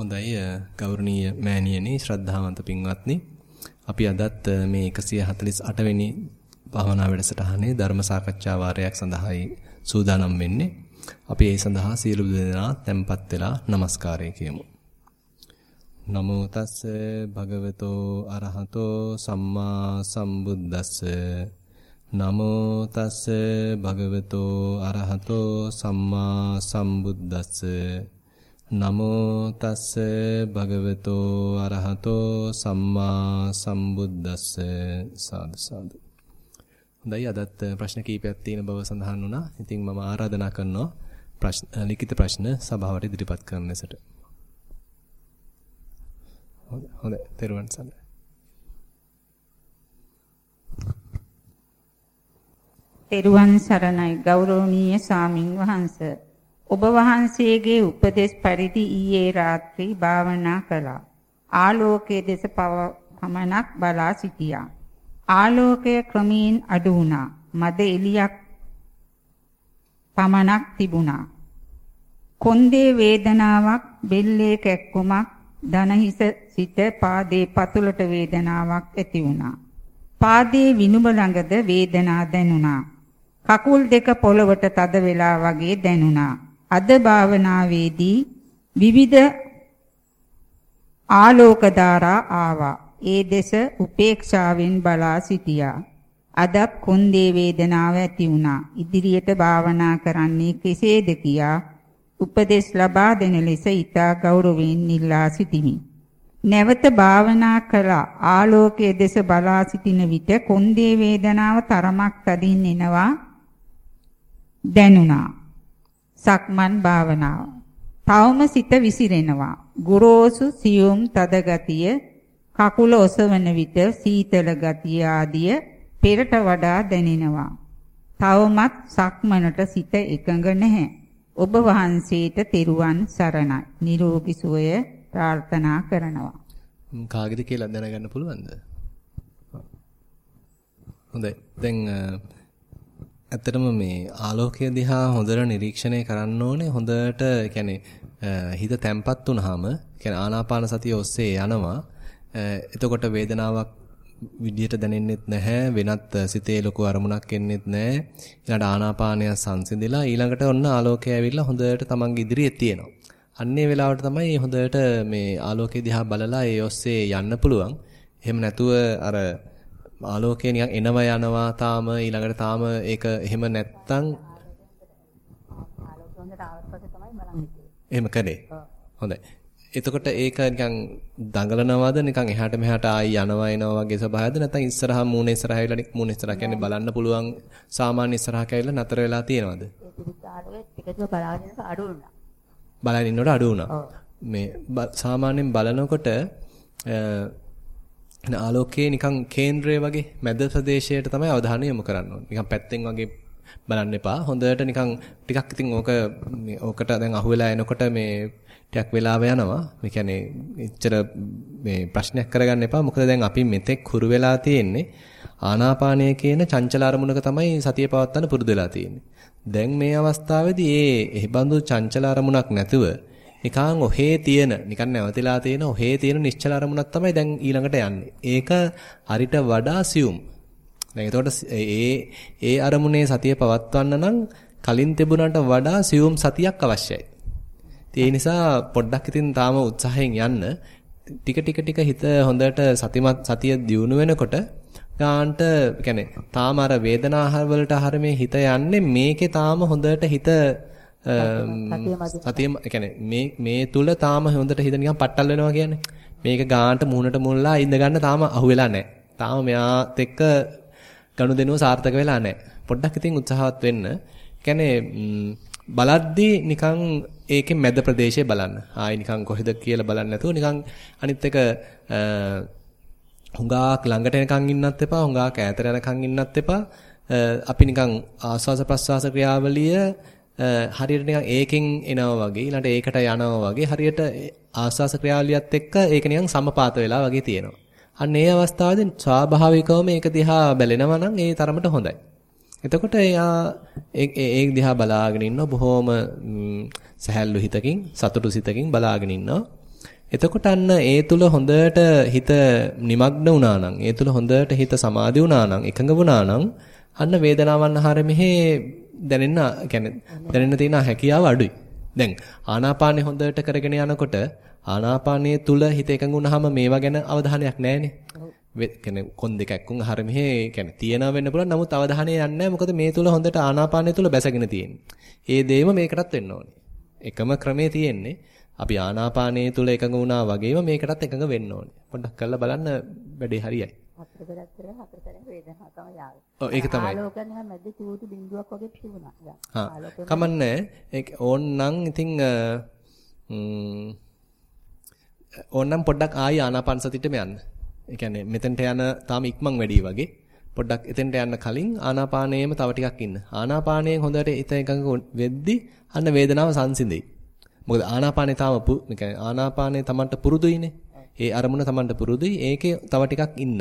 හොඳයි ගෞරවනීය මෑණියනි ශ්‍රද්ධාවන්ත පින්වත්නි අපි අදත් මේ 148 වෙනි භාවනා වැඩසටහනේ ධර්ම සාකච්ඡා වාරයක් සඳහායි සූදානම් වෙන්නේ. අපි ඒ සඳහා සියලු දෙනා tempත් වෙලා নমස්කාරය කියමු. නමෝ තස්ස භගවතෝ අරහතෝ සම්මා සම්බුද්දස්ස නමෝ තස්ස භගවතෝ අරහතෝ සම්මා සම්බුද්දස්ස නමෝ තස්ස භගවතෝ අරහතෝ සම්මා සම්බුද්දස්ස සාදු සාදු. හොඳයි අදත් ප්‍රශ්න කීපයක් තියෙන බව සඳහන් වුණා. ඉතින් මම ආරාධනා කරනවා ප්‍රශ්න ලිඛිත ප්‍රශ්න සභාවට ඉදිරිපත් කරන්න ලෙසට. හොඳයි. තෙරුවන් සරණයි. තෙරුවන් සරණයි ගෞරවනීය සාමින් වහන්සේ ඔබ වහන්සේගේ උපදෙස් පරිදි ඊයේ රාත්‍රී භාවනා කළා. ආලෝකයේ දෙස පමණක් බලා සිටියා. ආලෝකය ක්‍රමයෙන් අඩු වුණා. මද එලියක් පමණක් තිබුණා. කොන්දේ වේදනාවක්, බෙල්ලේ කැක්කුමක්, දනහිස සිට පාදේ පතුලට වේදනාවක් ඇති වුණා. පාදයේ විනුබ ළඟද වේදනා දැනුණා. කකුල් දෙක පොළවට තද වෙලා වගේ දැනුණා. අද භාවනාවේදී විවිධ ආලෝක ධාරා ආවා. ඒ දෙස උපේක්ෂාවෙන් බලා සිටියා. අදත් කොන්දේ වේදනාව ඇති වුණා. ඉදිරියට භාවනා කරන්නේ කෙසේද කියා උපදෙස් ලබා දෙන ලෙස ඊතා ගෞරවයෙන් ඉල්ලා සිටිමි. නැවත භාවනා කළා. ආලෝකයේ දෙස බලා සිටින විට කොන්දේ වේදනාව තරමක් තදින් එනවා දැනුණා. සක්මන් භාවනාව. තවම සිත විසිරෙනවා. ගොරෝසු සියුම් තද ගතිය, කකුල ඔසවන විට සීතල ගතිය ආදිය පෙරට වඩා දැනෙනවා. තවමත් සක්මනට සිත එකඟ නැහැ. ඔබ වහන්සේට තෙරුවන් සරණයි. නිරෝගී සුවය ප්‍රාර්ථනා කරනවා. කාගෙද කියලා දැනගන්න පුළුවන්ද? හොඳයි. දැන් ඇත්තටම මේ ආලෝකය දිහා හොඳට නිරීක්ෂණය කරන්න ඕනේ. හොඳට يعني හිත තැම්පත් වුනහම يعني ආනාපාන සතිය ඔස්සේ යනවා. එතකොට වේදනාවක් විදියට දැනෙන්නෙත් නැහැ. වෙනත් සිතේ ලොකු අරමුණක් එන්නෙත් නැහැ. ඊළඟට ආනාපානය සංසිඳිලා ඊළඟට ඔන්න ආලෝකය ඇවිල්ලා හොඳට තමන්ගේ ඉදිරියේ තියෙනවා. අන්නේ වෙලාවට තමයි හොඳට මේ ආලෝකය දිහා බලලා ඒ ඔස්සේ යන්න පුළුවන්. එහෙම නැතුව අර ආලෝකය නිකන් එනවා යනවා තාම ඊළඟට තාම ඒක එහෙම නැත්තම් එහෙම කරේ. හොඳයි. එතකොට ඒක නිකන් දඟලනවද නිකන් එහාට මෙහාට ආයි යනවා එනවා වගේ ස්වභාවයද නැත්නම් ඉස්සරහා මූණේ ඉස්සරහා ඇවිල්ලා මූණේ ඉස්සරහා කියන්නේ බලන්න පුළුවන් සාමාන්‍ය ඉස්සරහා කැවිලා නතර වෙලා තියෙනවද? බලන් ඉන්නකොට අඩු වුණා. මේ සාමාන්‍යයෙන් බලනකොට ආලෝකයේ නිකන් කේන්ද්‍රය වගේ මැද ප්‍රදේශයට තමයි අවධානය යොමු කරන්න ඕනේ. නිකන් පැත්තෙන් වගේ බලන්න එපා. හොඳට නිකන් ටිකක් ඉතින් ඕක ඕකට දැන් අහුවෙලා එනකොට මේ ටිකක් වෙලාව යනවා. මේ කියන්නේ එච්චර මේ ප්‍රශ්නයක් කරගන්න එපා. මොකද දැන් අපි මෙතෙක් හුරු වෙලා තියෙන්නේ ආනාපානය කියන චංචල අරමුණක තමයි සතිය පවත්වන්න පුරුදු වෙලා තියෙන්නේ. දැන් මේ අවස්ථාවේදී ඒ එහිබඳු චංචල අරමුණක් නැතුව නිකන් ඔහේ තියෙන නිකන් නැවතිලා තියෙන ඔහේ තියෙන නිශ්චල අරමුණක් තමයි දැන් ඊළඟට යන්නේ. ඒක හරිට වඩා සියුම්. දැන් එතකොට ඒ ඒ අරමුණේ සතිය පවත්වන්න නම් කලින් තිබුණාට වඩා සියුම් සතියක් අවශ්‍යයි. ඒ නිසා පොඩ්ඩක් ඉතින් තාම උත්සාහයෙන් යන්න ටික ටික ටික හිත හොඳට සතිමත් සතිය දියුණු වෙනකොට ගාන්ට يعني තාම අර වේදනාහර වලට හර මේ හිත යන්නේ මේකේ තාම හොඳට හිත සතිය කියන්නේ මේ මේ තුල තාම හොඳට හිත නිකන් පට්ටල් වෙනවා කියන්නේ. මේක ගානට මූණට මුල්ලා ඉඳ ගන්න තාම අහුවෙලා නැහැ. තාම මෙයාත් එක්ක ගනුදෙනුව සාර්ථක වෙලා නැහැ. පොඩ්ඩක් ඉතින් උත්සාහවත් වෙන්න. කියන්නේ බලද්දී නිකන් ඒකේ මැද ප්‍රදේශය බලන්න. ආයි නිකන් කොහෙද කියලා බලන්න නැතුව නිකන් අනිත් එක හුඟාක් ළඟට එනකන් ඉන්නත් එපා. හුඟාක් ඈතට යනකන් ඉන්නත් එපා. අපි නිකන් ආස්වාස ප්‍රස්වාස ක්‍රියාවලිය හරියට නිකන් ඒකෙන් එනවා වගේ ඊළඟට ඒකට යනවා වගේ හරියට ආස්වාස ක්‍රියාවලියත් එක්ක ඒක නිකන් සමපාත වෙලා වගේ තියෙනවා. අන්න ඒ අවස්ථාවේදී ස්වාභාවිකවම ඒක දිහා බැලෙනවා නම් ඒ තරමට හොඳයි. එතකොට එයා ඒ දිහා බලාගෙන ඉන්න බොහොම සැහැල්ලු හිතකින් සතුටු සිතකින් බලාගෙන ඉන්නවා. එතකොට අන්න ඒ තුල හොඳට හිත নিমগ্ন වුණා නම් ඒ තුල හොඳට හිත සමාධි වුණා නම් එකඟ වුණා නම් අන්න වේදනාවන් ආහාර මෙහි දැනෙන්න කියන්නේ දැනෙන්න තියෙන හැකියාව අඩුයි. දැන් ආනාපානෙ හොඳට කරගෙන යනකොට ආනාපානයේ තුල හිත එකඟ වුණාම මේවා ගැන අවධානයක් නැහැනේ. කියන්නේ කොන් දෙක එක්කුන් අහර මෙහි කියන්නේ තියනවා වෙන්න පුළුවන්. නමුත් අවධානය යන්නේ නැහැ. මොකද මේ තුල හොඳට ආනාපානය තුල බැසගෙන තියෙන්නේ. ඒ දේම මේකටත් වෙන්න ඕනේ. එකම ක්‍රමේ තියෙන්නේ. අපි ආනාපානයේ තුල එකඟ වුණා වගේම මේකටත් එකඟ වෙන්න ඕනේ. පොඩ්ඩක් කරලා බලන්න වැඩේ හරියයි. හතර පෙරත් කරලා හතර තැන වේදනාව තමයි ආවේ. ඔව් ඒක තමයි. ආලෝකයෙන් මැද්ද චූටි බිඳුවක් වගේ පිවුණා. ආලෝකයෙන්. කමන්නේ ඒක ඕන්නම් ඉතින් ඕන්නම් පොඩ්ඩක් ආයි ආනාපාන සතියටම යන්න. ඒ කියන්නේ මෙතෙන්ට යන තාම ඉක්මන් වැඩි වගේ. පොඩ්ඩක් එතෙන්ට යන්න කලින් ආනාපානයේම තව ටිකක් ඉන්න. ආනාපානයෙන් හොඳට ඉත එකඟ වෙද්දි අන්න වේදනාව සංසිඳෙයි. මොකද ආනාපානේ තාම ඒ කියන්නේ ආනාපානේ Tamanට පුරුදුයිනේ. ඒ අරමුණ Tamanට පුරුදුයි. ඒකේ තව ටිකක් ඉන්න.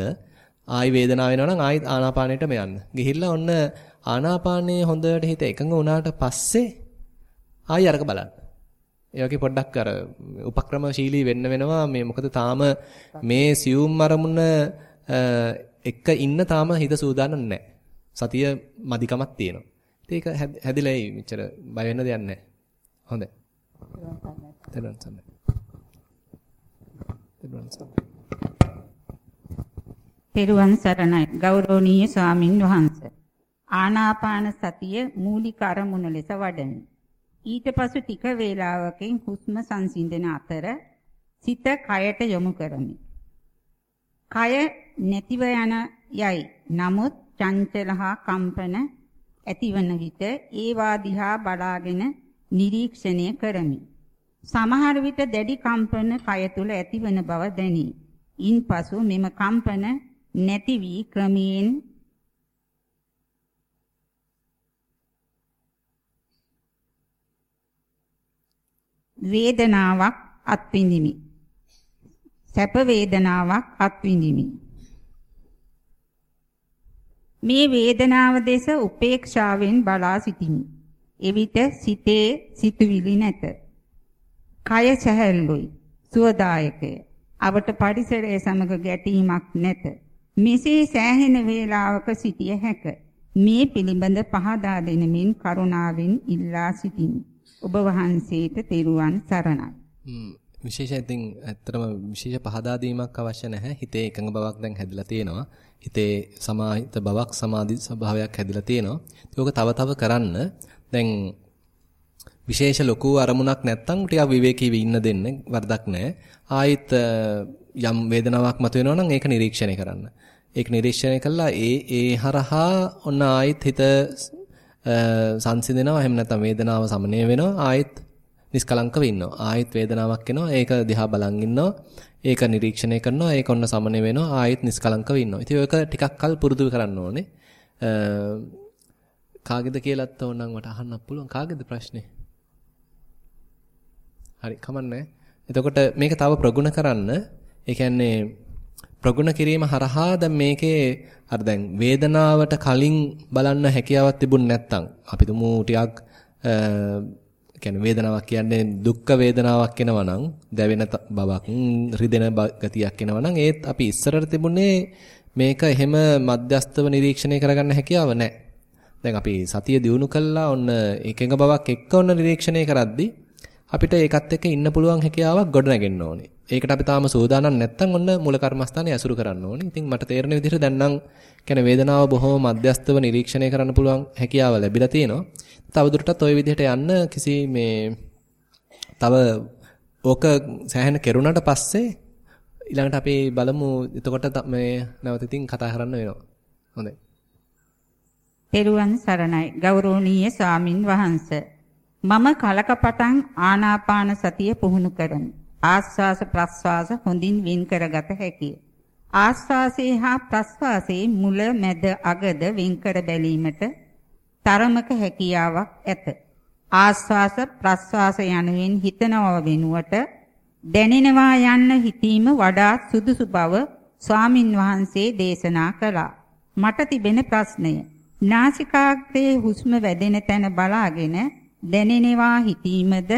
ආයි වේදනාව වෙනවා නම් ආයි ආනාපානෙටම යන්න. ගිහිල්ලා ඔන්න ආනාපානයේ හොඳට හිත එකඟ වුණාට පස්සේ ආයි අරක බලන්න. ඒ වගේ පොඩ්ඩක් අර උපක්‍රමශීලී වෙන්න වෙනවා මේ මොකද තාම මේ සියුම් අරමුණ එක ඉන්න තාම හිත සූදානම් නැහැ. සතිය මදිකමක් තියෙනවා. ඒක හැදිලායි මෙච්චර බය වෙන්න දෙයක් නැහැ. හොඳයි. තෙරුවන් සරණයි. තෙරුවන් සරණයි. තෙරුවන් සරණයි. ගෞරවනීය ස්වාමින් වහන්සේ. ආනාපාන සතිය මූලික අරමුණ ලෙස වඩමි. ඊට පසු ටික වේලාවකින් හුස්ම සංසිඳන අතර සිත කයට යොමු කරමි. කය නැතිව යන යයි. නමුත් චංචල හා කම්පන ඇතිවන විට ඒවා දිහා බලාගෙන නිරීක්ෂණය කරමි. සමහර විට දැඩි කම්පන කය තුල ඇතිවන බව දැනේ. ඉන්පසු මෙම කම්පන නැති වී ක්‍රමයෙන් වේදනාවක් අත්විඳිමි. සැප වේදනාවක් අත්විඳිමි. මේ වේදනාව දෙස උපේක්ෂාවෙන් බලා සිටිමි. එවිට සිතේ සිතුවිලි නැත. කය සැහැල්ලුයි, සුවදායකය. අවට පරිසරයේ සමග ගැටීමක් නැත. මෙසේ සෑහෙන වේලාවක සිටිය හැක. මේ පිළිබඳ පහදා දෙනමින් කරුණාවෙන් ඉල්ලා සිටිමි. ඔබ වහන්සේට තෙරුවන් සරණයි. විශේෂයෙන් ඇත්තටම විශේෂ පහදා දීමක් අවශ්‍ය නැහැ. හිතේ එකඟ බවක් දැන් හැදිලා තියෙනවා. හිතේ සමාහිත බවක් සමාධි ස්වභාවයක් හැදිලා තියෙනවා. ඒක තව තව කරන්න දැන් විශේෂ ලොකු අරමුණක් නැත්තම් ටිකක් විවේකීව ඉන්න දෙන්න වරදක් නැහැ. ආයිත් යම් වේදනාවක් මතුවෙනවා නම් ඒක නිරීක්ෂණය කරන්න. ඒක නිරීක්ෂණය කළා ඒ ඒ හරහා ඔන්න ආයිත් හිත සංසිඳෙනවා. එහෙම නැත්නම් වේදනාව සමනය වෙනවා. ආයිත් නිස්කලංකව ඉන්නවා. ආයිත් වේදනාවක් එනවා. ඒක දිහා බලන් ඉන්නවා. ඒක නිරීක්ෂණය කරනවා. ඒක ඔන්න සමනය වෙනවා. ආයිත් නිස්කලංකව ඉන්නවා. ඉතින් ඔයක ටිකක් කල් පුරුදු කරන්න ඕනේ. කාගේද කියලාත් ඕනනම් මට අහන්න පුළුවන්. කාගේද ප්‍රශ්නේ? හරි කමන්නේ. එතකොට මේක තව ප්‍රගුණ කරන්න. ඒ කියන්නේ ප්‍රගුණ කිරීම හරහා දැන් මේකේ අර දැන් වේදනාවට කලින් බලන්න හැකියාවක් තිබුණ නැත්නම් අපි තුමු ටිකක් කියන්නේ වේදනාවක් කියන්නේ දුක්ඛ වේදනාවක් එනවා නම් දැවෙන බවක් රිදෙන ගතියක් එනවා නම් ඒත් අපි ඉස්සරට තිබුණේ මේක එහෙම මධ්‍යස්තව නිරීක්ෂණය කරගන්න හැකියාව නැහැ. දැන් අපි සතිය දිනු කළා ඔන්න එකඟ බවක් එක්ක ඔන්න නිරීක්ෂණය කරද්දී අපිට ඒකත් එක්ක ඉන්න පුළුවන් හැකියාවක් ගොඩනගෙන්න ඕනේ. ඒකට අපි තාම සූදානම් නැත්නම් ඔන්න මූල කර්මස්ථානේ ඇසුරු කරන්න ඕනේ. ඉතින් මට තේරෙන විදිහට දැන් නම් කියන්නේ වේදනාව බොහොම මධ්‍යස්තව නිරීක්ෂණය කරන්න පුළුවන් හැකියාව ලැබිලා තියෙනවා. තවදුරටත් ওই විදිහට යන්න කිසි මේ තව ඕක සෑහෙන කෙරුණාට පස්සේ ඊළඟට අපි බලමු එතකොට මේ නැවත ඉතින් කතා කරන්න වෙනවා. හොඳයි. පෙරුවන් සරණයි ගෞරවනීය ස්වාමින් වහන්සේ මම කලකපටන් ආනාපාන සතිය පුහුණු කරමි. ආස්වාස ප්‍රස්වාස හොඳින් වෙන් කරගත හැකිය. ආස්වාසයේ හා ප්‍රස්වාසයේ මුල මැද අගද වෙන් කර බැලීමට තරමක හැකියාවක් ඇත. ආස්වාස ප්‍රස්වාස යනුවෙන් හිතනව වෙනුවට දැනෙනවා යන්න හිතීම වඩා සුදුසු බව ස්වාමින් වහන්සේ දේශනා කළා. මට තිබෙන ප්‍රශ්නය නාසිකාග්‍රයේ හුස්ම වැදෙන තැන බලාගෙන දැනෙනවා හිතීමද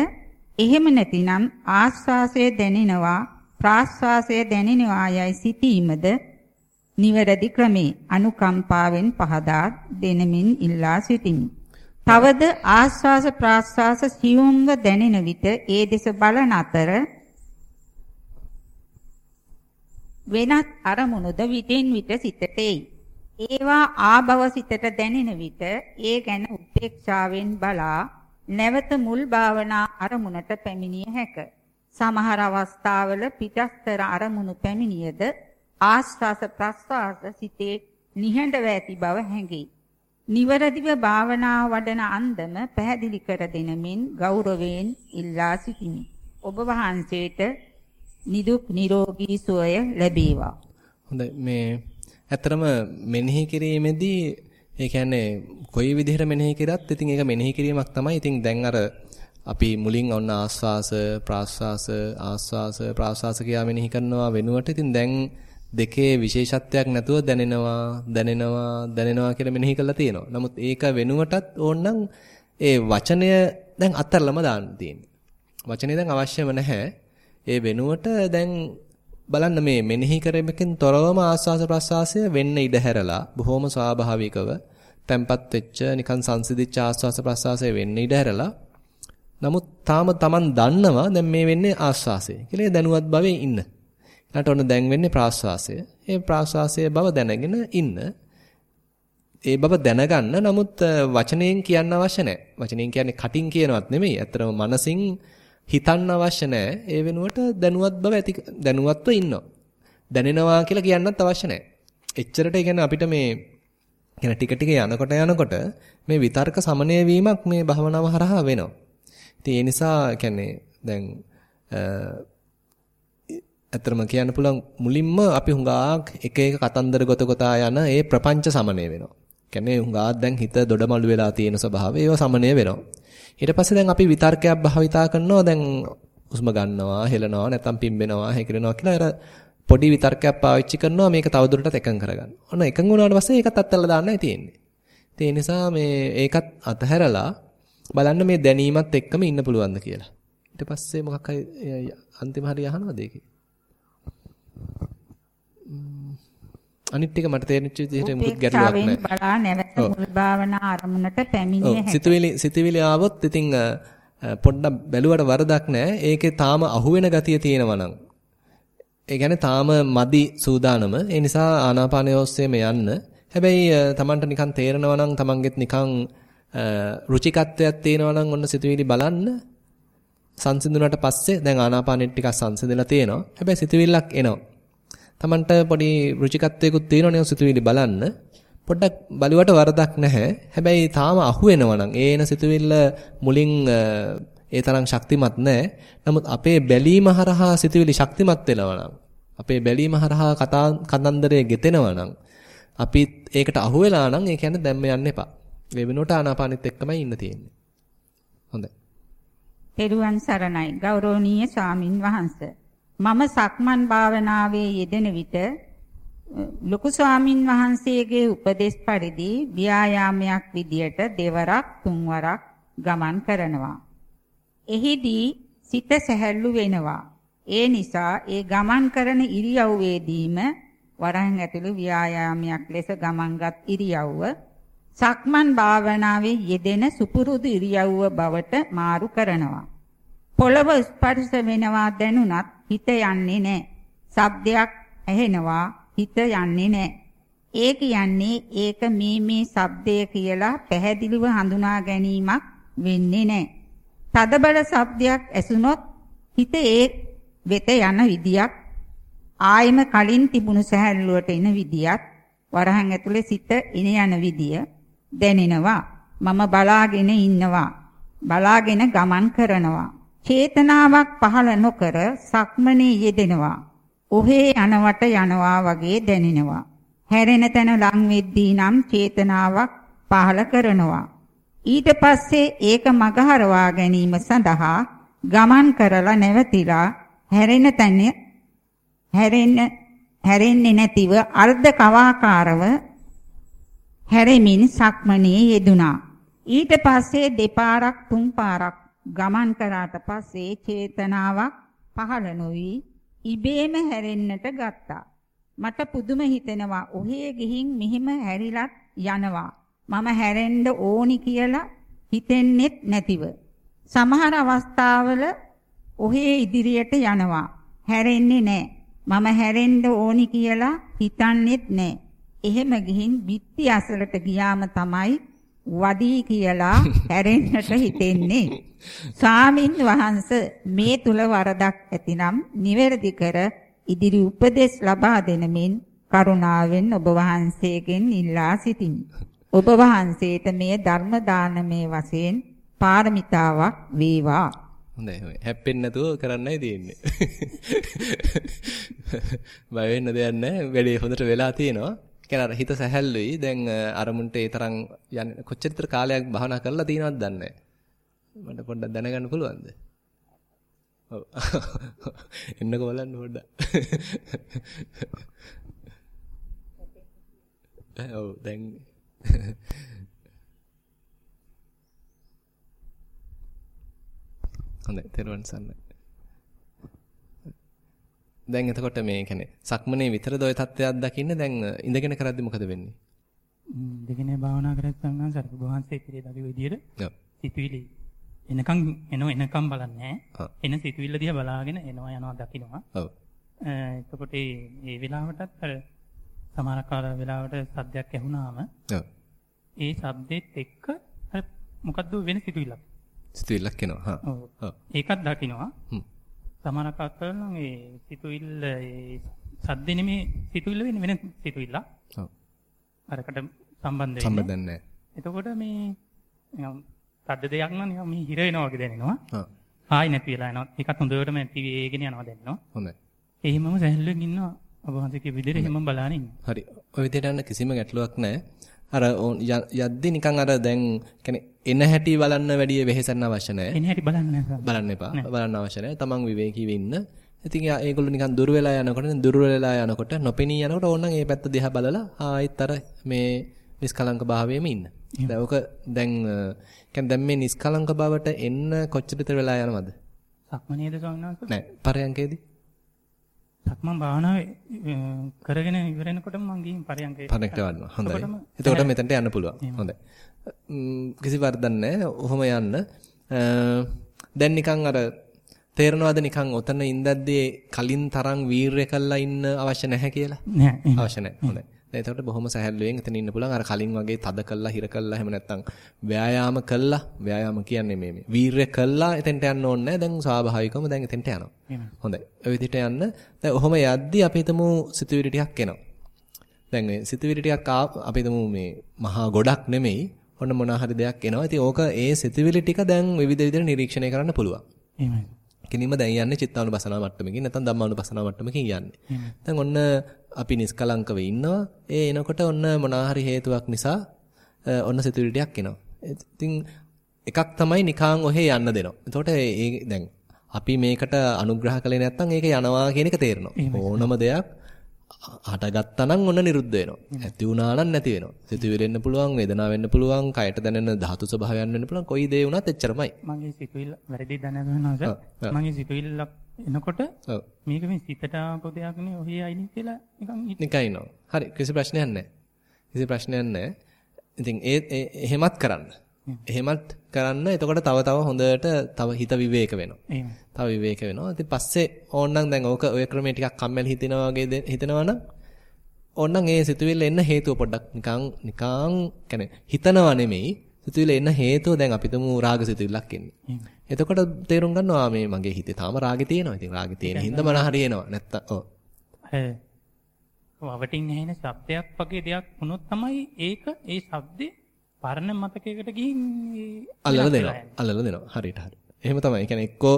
එහෙම නැතිනම් ආස්වාසය දැනෙනවා ප්‍රාස්වාසය දැනෙනවා යයි සිතීමද නිවැරදි ක්‍රමේ අනුකම්පාවෙන් පහදා දෙනමින් ඉල්ලා සිටිමි. තවද ආස්වාස ප්‍රාස්වාස සියුම්ව දැනෙන විට ඒ දෙස බලන අතර වෙනත් අරමුණුද විටින් විට සිතට එයි. ඒවා ආභව සිතට දැනෙන විට ඒ ගැන උපේක්ෂාවෙන් බලා නැවත මුල් භාවනා අරමුණට පැමිණිය හැක. සමහර අවස්ථාවල පිටස්තර අරමුණු පැමිණියද ආස්වාස ප්‍රස්වාස සිතේ නිහඬව ඇති බව හැඟේ. නිවරදිව භාවනා වඩන අන්දම පැහැදිලි කර දෙනමින් ගෞරවයෙන් ඉල්ලා සිටිමි. ඔබ වහන්සේට නිදුක් නිරෝගී සුවය ලැබේවා. හොඳයි මේ ඇත්තරම මෙනෙහි කිරීමේදී ඒ කියන්නේ කොයි විදිහට මෙනෙහි කරත් ඉතින් ඒක මෙනෙහි කිරීමක් තමයි. ඉතින් දැන් අර අපි මුලින් ඔන්න ආස්වාස ප්‍රාස්වාස ආස්වාස ප්‍රාස්වාස කියා මෙනෙහි කරනවා වෙනුවට ඉතින් දැන් දෙකේ විශේෂත්වයක් නැතුව දැනෙනවා දැනෙනවා දැනෙනවා කියලා මෙනෙහි කරලා තියෙනවා. නමුත් ඒක වෙනුවටත් ඕනනම් ඒ වචනය දැන් අත්හැරලම දාන්න තියෙන්නේ. වචනේ දැන් අවශ්‍යම නැහැ. ඒ වෙනුවට දැන් බලන්න මේ මෙනෙහි කරෙමකින් තොරවම ආස්වාස ප්‍රස්වාසය වෙන්න ඉඩ හැරලා බොහොම ස්වාභාවිකව තැම්පත් වෙච්ච නිකන් සංසිඳිච්ච ආස්වාස ප්‍රස්වාසය වෙන්න ඉඩ හැරලා නමුත් තාම Taman දන්නවා දැන් මේ වෙන්නේ ආස්වාසය කියලා දැනුවත් භවයේ ඉන්න. ඊට ඔන්න දැන් වෙන්නේ ප්‍රාස්වාසය. ඒ ප්‍රාස්වාසයේ බව දැනගෙන ඉන්න. ඒ බව දැනගන්න නමුත් වචනයෙන් කියන්න අවශ්‍ය නැහැ. වචනයෙන් කියන්නේ කටින් කියනවත් නෙමෙයි. ඇත්තටම මනසින් හිතන්න අවශ්‍ය නැහැ. ඒ වෙනුවට දැනුවත් බව ඇති දැනුවත්ව ඉන්නවා. දැනෙනවා කියලා කියන්නත් අවශ්‍ය නැහැ. එච්චරට කියන්නේ අපිට මේ කියන ටික ටික යනකොට යනකොට මේ විතර්ක සමනය වීමක් මේ භවනාව හරහා වෙනවා. ඉතින් ඒ නිසා කියන්නේ දැන් ඇත්තටම කියන්න පුළුවන් මුලින්ම අපි හුඟක් එක එක කතන්දර ගොත ගොතා යන ඒ ප්‍රපංච සමනය වෙනවා. කියන්නේ හුඟක් දැන් හිත දොඩමළු වෙලා තියෙන ස්වභාවය ඒව සමනය වෙනවා. ඊට පස්සේ දැන් අපි විතර්කයක් භාවිතා කරනවා දැන් හුස්ම ගන්නවා, හෙලනවා, නැත්නම් පිම්බෙනවා, හැකිලෙනවා කියලා අර පොඩි විතර්කයක් පාවිච්චි කරනවා මේක තවදුරටත් එකඟ කරගන්න. ඔන්න එකඟ වුණාට පස්සේ ඒකත් අත්හැරලා දාන්නයි තියෙන්නේ. ඒ නිසා මේ ඒකත් අතහැරලා බලන්න මේ දැනීමත් එක්කම ඉන්න පුළුවන්ද කියලා. ඊට පස්සේ මොකක් හරි අන්තිම හරිය අහනවද ඒකේ? අනිත් ටික මට තේරෙච්ච විදිහට මුකුත් ගැටලුවක් නැහැ. බලා නැවත මුල් භාවනා අරමුණට පැමිණිය හැකියි. සිතුවිලි සිතුවිලි ආවොත් ඉතින් පොඩ්ඩක් බැලුවට වරදක් නැහැ. ඒකේ තාම අහුවෙන ගතිය තියෙනවා නම්. ඒ කියන්නේ තාම මදි සූදානම. ඒ නිසා ආනාපානය ඔස්සේම යන්න. හැබැයි Tamanට නිකන් තේරෙනවා නම් Tamanගෙත් නිකන් රුචිකත්වයක් තියෙනවා නම් ඔන්න සිතුවිලි බලන්න. සංසිඳුණාට පස්සේ දැන් ආනාපානෙ ටිකක් සංසිඳලා තියෙනවා. හැබැයි සිතුවිල්ලක් එනවා. Tamanට පොඩි රුචිකත්වයකුත් තියෙනවනේ සිතුවිලි බලන්න. පොඩ්ඩක් බලුවට වරදක් නැහැ. හැබැයි තාම අහු වෙනවා නම් ඒන සිතුවිල්ල මුලින් ඒ තරම් ශක්තිමත් නැහැ. නමුත් අපේ බැලීම හරහා සිතුවිලි ශක්තිමත් වෙනවා නම් අපේ බැලීම හරහා කතා කතන්දරයේ ගෙතෙනවා නම් අපි ඒකට අහු වෙලා නම් ඒ කියන්නේ දැම්ම යන්න එපා. ඒ වෙනුවට ආනාපානෙත් එක්කමයි ඉන්න තියෙන්නේ. හොඳයි. පෙරුවන් සරණයි ගෞරවනීය ස්වාමින් වහන්සේ. මම සක්මන් භාවනාවේ යෙදෙන විට ලොකු ස්වාමින් වහන්සේගේ උපදේශ පරිදි ව්‍යායාමයක් විදියට දෙවරක් තුන්වරක් ගමන් කරනවා. එහිදී සිත සැහැල්ලු වෙනවා. ඒ නිසා ඒ ගමන් කරන ඉරියව්වේදීම වරහන් ඇතුළු ව්‍යායාමයක් ලෙස ගමන්ගත් ඉරියව්ව සක්මන් භාවනාවේ යෙදෙන සුපුරුදු ඉරියව්ව බවට මාරු කරනවා. පොළව ස්පර්ශ වෙනවා දැනුණත් හිත යන්නේ නැහැ. ශබ්දයක් ඇහෙනවා හිත යන්නේ නැහැ. ඒ කියන්නේ ඒක මේ මේ ශබ්දය කියලා පැහැදිලිව හඳුනා ගැනීමක් වෙන්නේ නැහැ. තදබල ශබ්දයක් ඇසුනොත් හිත ඒ වෙත යන විදියක් ආයම කලින් තිබුණු සහැල්ලුවට එන විදියක් වරහන් ඇතුලේ සිත ඉන යන විදිය දැනෙනවා. මම බලාගෙන ඉන්නවා. බලාගෙන ගමන් කරනවා. චේතනාවක් පහළ නොකර සක්මනේ යෙදෙනවා. ඔහේ යනවට යනවා වගේ දැනෙනවා. හැරෙන තැන ලං වෙද්දී නම් චේතනාවක් පහළ කරනවා. ඊට පස්සේ ඒක මගහරවා ගැනීම සඳහා ගමන් කරලා නැවතිලා හැරෙන තැන හැරෙන්න හැරෙන්නේ නැතිව අර්ධ කවාකාරව හැරෙමින් සක්මනේ යෙදුනා. ඊට පස්සේ දෙපාරක් තුන් පාරක් ගමන් කරාට පස්සේ චේතනාවක් පහළ නොවි ඉබේම හැරෙන්නට ගත්තා. මට පුදුම හිතෙනවා ඔහේ ගිහින් මෙහිම හැරිලත් යනවා. මම හැරෙන්න ඕනි කියලා හිතෙන්නෙත් නැතිව. සමහර අවස්ථාවල ඔහේ ඉදිරියට යනවා. හැරෙන්නේ නැහැ. මම හැරෙන්න ඕනි කියලා හිතන්නෙත් නැහැ. එහෙම ගිහින් බිත්ති අසලට ගියාම තමයි වදී කියලා හැරෙන්නට හිතෙන්නේ. ස්වාමින් වහන්සේ මේ තුල වරදක් ඇතිනම් නිවැරදි කර ඉදිරි උපදෙස් ලබා දෙනමින් කරුණාවෙන් ඔබ වහන්සේගෙන් ඉල්ලා සිටිමි. ඔබ වහන්සේට මේ ධර්ම දානමේ වශයෙන් පාරමිතාවක් වේවා. හොඳයි හොඳයි. හැප්පෙන්නේ නැතුව කරන්නයි තියෙන්නේ. බය වෙන්න දෙයක් නැහැ. වැඩේ හොඳට වෙලා තියෙනවා. කියන්නේ අර හිත සැහැල්ලුයි. දැන් අරමුන්ට ඒ තරම් යන්නේ කොච්චර කාලයක් භාවනා කරලා තියෙනවද දන්නේ මට පොඩ්ඩක් දැනගන්න පුළුවන්ද? ඔව්. එන්නකෝ බලන්න පොඩ්ඩක්. ඔව් දැන් හොඳයි තෙරුවන් සරණයි. දැන් එතකොට මේ කියන්නේ සක්මනේ විතරද ඔය தත්ත්වයක් දකින්නේ දැන් ඉඳගෙන කරද්දි මොකද වෙන්නේ? ඉඳගෙන භාවනා කරත් සංඝන් සර් වහන්සේ පිළිද අපි විදියට සිතුවිලි එනකන් එන එනකන් බලන්නේ එන සිතුවිල්ල දිහා බලාගෙන එනවා යනවා දකින්නවා. ඔව්. එතකොට මේ වෙලාවටත් අර සමහර කාල වෙලාවට සද්දයක් ඇහුණාම ඔව්. ඒ සද්දෙත් එක්ක අර මොකද්ද වෙන සිතුවිල්ලක්. සිතුවිල්ලක් එනවා. හා. ඔව්. ඒකත් දකින්නවා. හ්ම්. සමහර කාලවල නම් ඒ සිතුවිල්ල ඒ සද්ද නෙමේ සිතුවිල්ල වෙන වෙන සිතුවිල්ල. ඔව්. අරකට සම්බන්ධ වෙන්නේ. සම්බන්ධ නැහැ. එතකොට මේ නිකන් සද්ද දෙයක් නම් නිකන් මේ හිර වෙනවා වගේ දැනෙනවා. හා. ආයි නැති වෙලා යනවා. ඒකත් හොඳටම ඇති වේගෙන යනවා දැනෙනවා. හොඳයි. එහෙමම සැහැල්ලුවෙන් ඉන්නවා. ඔබ වහන්සේගේ විදිහට එහෙමම බලාගෙන ඉන්නවා. හරි. ඔය විදිහට යන කිසිම ගැටලුවක් නැහැ. අර යද්දි නිකන් අර දැන් කියන්නේ එන හැටි බලන්න වැඩි වෙහෙසන්න අවශ්‍ය නැහැ. එන හැටි බලන්න නැහැ. බලන්න එපා. බලන්න අවශ්‍ය නැහැ. තමන් විවේකීව ඉන්න. ඉතින් ඒගොල්ලෝ නිකන් දුර වෙලා යනකොට දුර වෙලා යනකොට නොපෙනී යනකොට ඕනනම් ඒ පැත්ත දිහා බලලා ආයෙත් අර මේ නිස්කලංක භාවයෙම ඉන්න. දැන් ඔක දැන් කියන්නේ දැන් මේ නිස්කලංක බවට එන්න කොච්චර වෙලා යනවද? සක්මනේද ස්වාමීන් වහන්සේ? නෑ. පරයන්කේදී? සක්මන් භාවනාවේ කරගෙන ඉවරනකොටම මම ගිහින් පරයන්කේ පරයන්කට වඩනවා. හොඳයි. එතකොට මෙතනට යන්න පුළුවන්. හොඳයි. කිසි වරදක් නැහැ. ඔහොම යන්න. දැන් නිකන් අර තේරෙනවද නිකන් ඔතන ඉඳද්දී කලින් තරම් වීරය කළා ඉන්න අවශ්‍ය නැහැ කියලා? නෑ. අවශ්‍ය නැහැ. හොඳයි. දැන් එතකොට බොහොම සැහැල්ලුවෙන් එතන ඉන්න පුළුවන්. අර කලින් වගේ තද කළා, හිර කළා, එහෙම නැත්නම් ව්‍යායාම කළා. ව්‍යායාම කියන්නේ මේ මේ වීරය කළා එතෙන්ට යන්න ඕනේ නැහැ. දැන් ස්වාභාවිකවම දැන් එතෙන්ට යනවා. හොඳයි. ඔය විදිහට යන්න. දැන් ඔහොම යද්දී අපි හිතමු සිතුවිලි ටිකක් එනවා. දැන් මේ සිතුවිලි ටිකක් අපි හිතමු මේ මහා ගොඩක් නෙමෙයි. ඔන්න මොනවා හරි දෙයක් එනවා. ඉතින් ඕක ඒ සිතුවිලි ටික දැන් විවිධ විදිහට නිරීක්ෂණය කරන්න පුළුවන්. එහෙමයි. කිනිම දැන් යන්නේ චිත්තානුපසනාව මට්ටමකින් නැත්නම් ධම්මානුපසනාව මට්ටමකින් යන්නේ. දැන් ඔන්න අපි නිස්කලංකව ඉන්නවා. ඒ එනකොට ඔන්න මොනවා හරි හේතුවක් නිසා ඔන්න සිතුවිලි ටිකක් එනවා. ඉතින් එකක් තමයි නිකාන් ඔහෙ යන්න දෙනවා. එතකොට ඒ දැන් අපි මේකට අනුග්‍රහ කළේ නැත්නම් ඒක යනවා කියන එක තේරෙනවා. ඕනම දෙයක් හටගත්තා නම් ඔන්න නිරුද්ධ වෙනවා. ඇති වුණා නම් නැති වෙනවා. සිතුවිලි වෙන්න පුළුවන්, වේදනාව වෙන්න පුළුවන්, කයට දැනෙන ධාතු ස්වභාවයන් වෙන්න පුළුවන්. කොයි දේ වුණත් එච්චරමයි. මගේ සිතුවිල්ල වැරදි දැනගන්නවද? මගේ සිතුවිල්ල එනකොට මේක මේ සිතට ආපු දෙයක් නේ ඔහි අයිනි කියලා නිකන් ඉන්නවා. හරි කිසි ප්‍රශ්නයක් නැහැ. කිසි ප්‍රශ්නයක් නැහැ. ඉතින් ඒ එහෙමත් කරන්න. එහෙමත් කරන්න එතකොට තව තව හොඳට තව හිත විවේක වෙනවා. තව විවේක වෙනවා. ඉතින් පස්සේ ඕනනම් දැන් ඕක ඔය ක්‍රමයේ ටිකක් කම්මැලි හිතෙනවා වගේ හිතෙනවා නම් ඕනනම් ඒ සිතුවිල්ල එන්න හේතුව පොඩ්ඩක් නිකන් නිකන් කියන්නේ හිතනවා නෙමෙයි සිතුවිල්ල එන්න හේතුව දැන් අපි තුමු රාග සිතුවිල්ලක් එන්නේ. එතකොට තේරුම් ගන්නවා මේ මගේ හිතේ තාම රාගෙ තියෙනවා. ඉතින් රාගෙ තියෙන හින්දා මන හරි එනවා. නැත්තම් ඔව්. වවටින් ඇහෙන ශබ්දයක් වගේ දෙයක් වුණොත් තමයි ඒක ඒ ශබ්දේ පරණ මතකයකට ගිහින් අල්ලලා දෙනවා. අල්ලලා දෙනවා. හරියට හරි. එහෙම තමයි. කියන්නේ එක්කෝ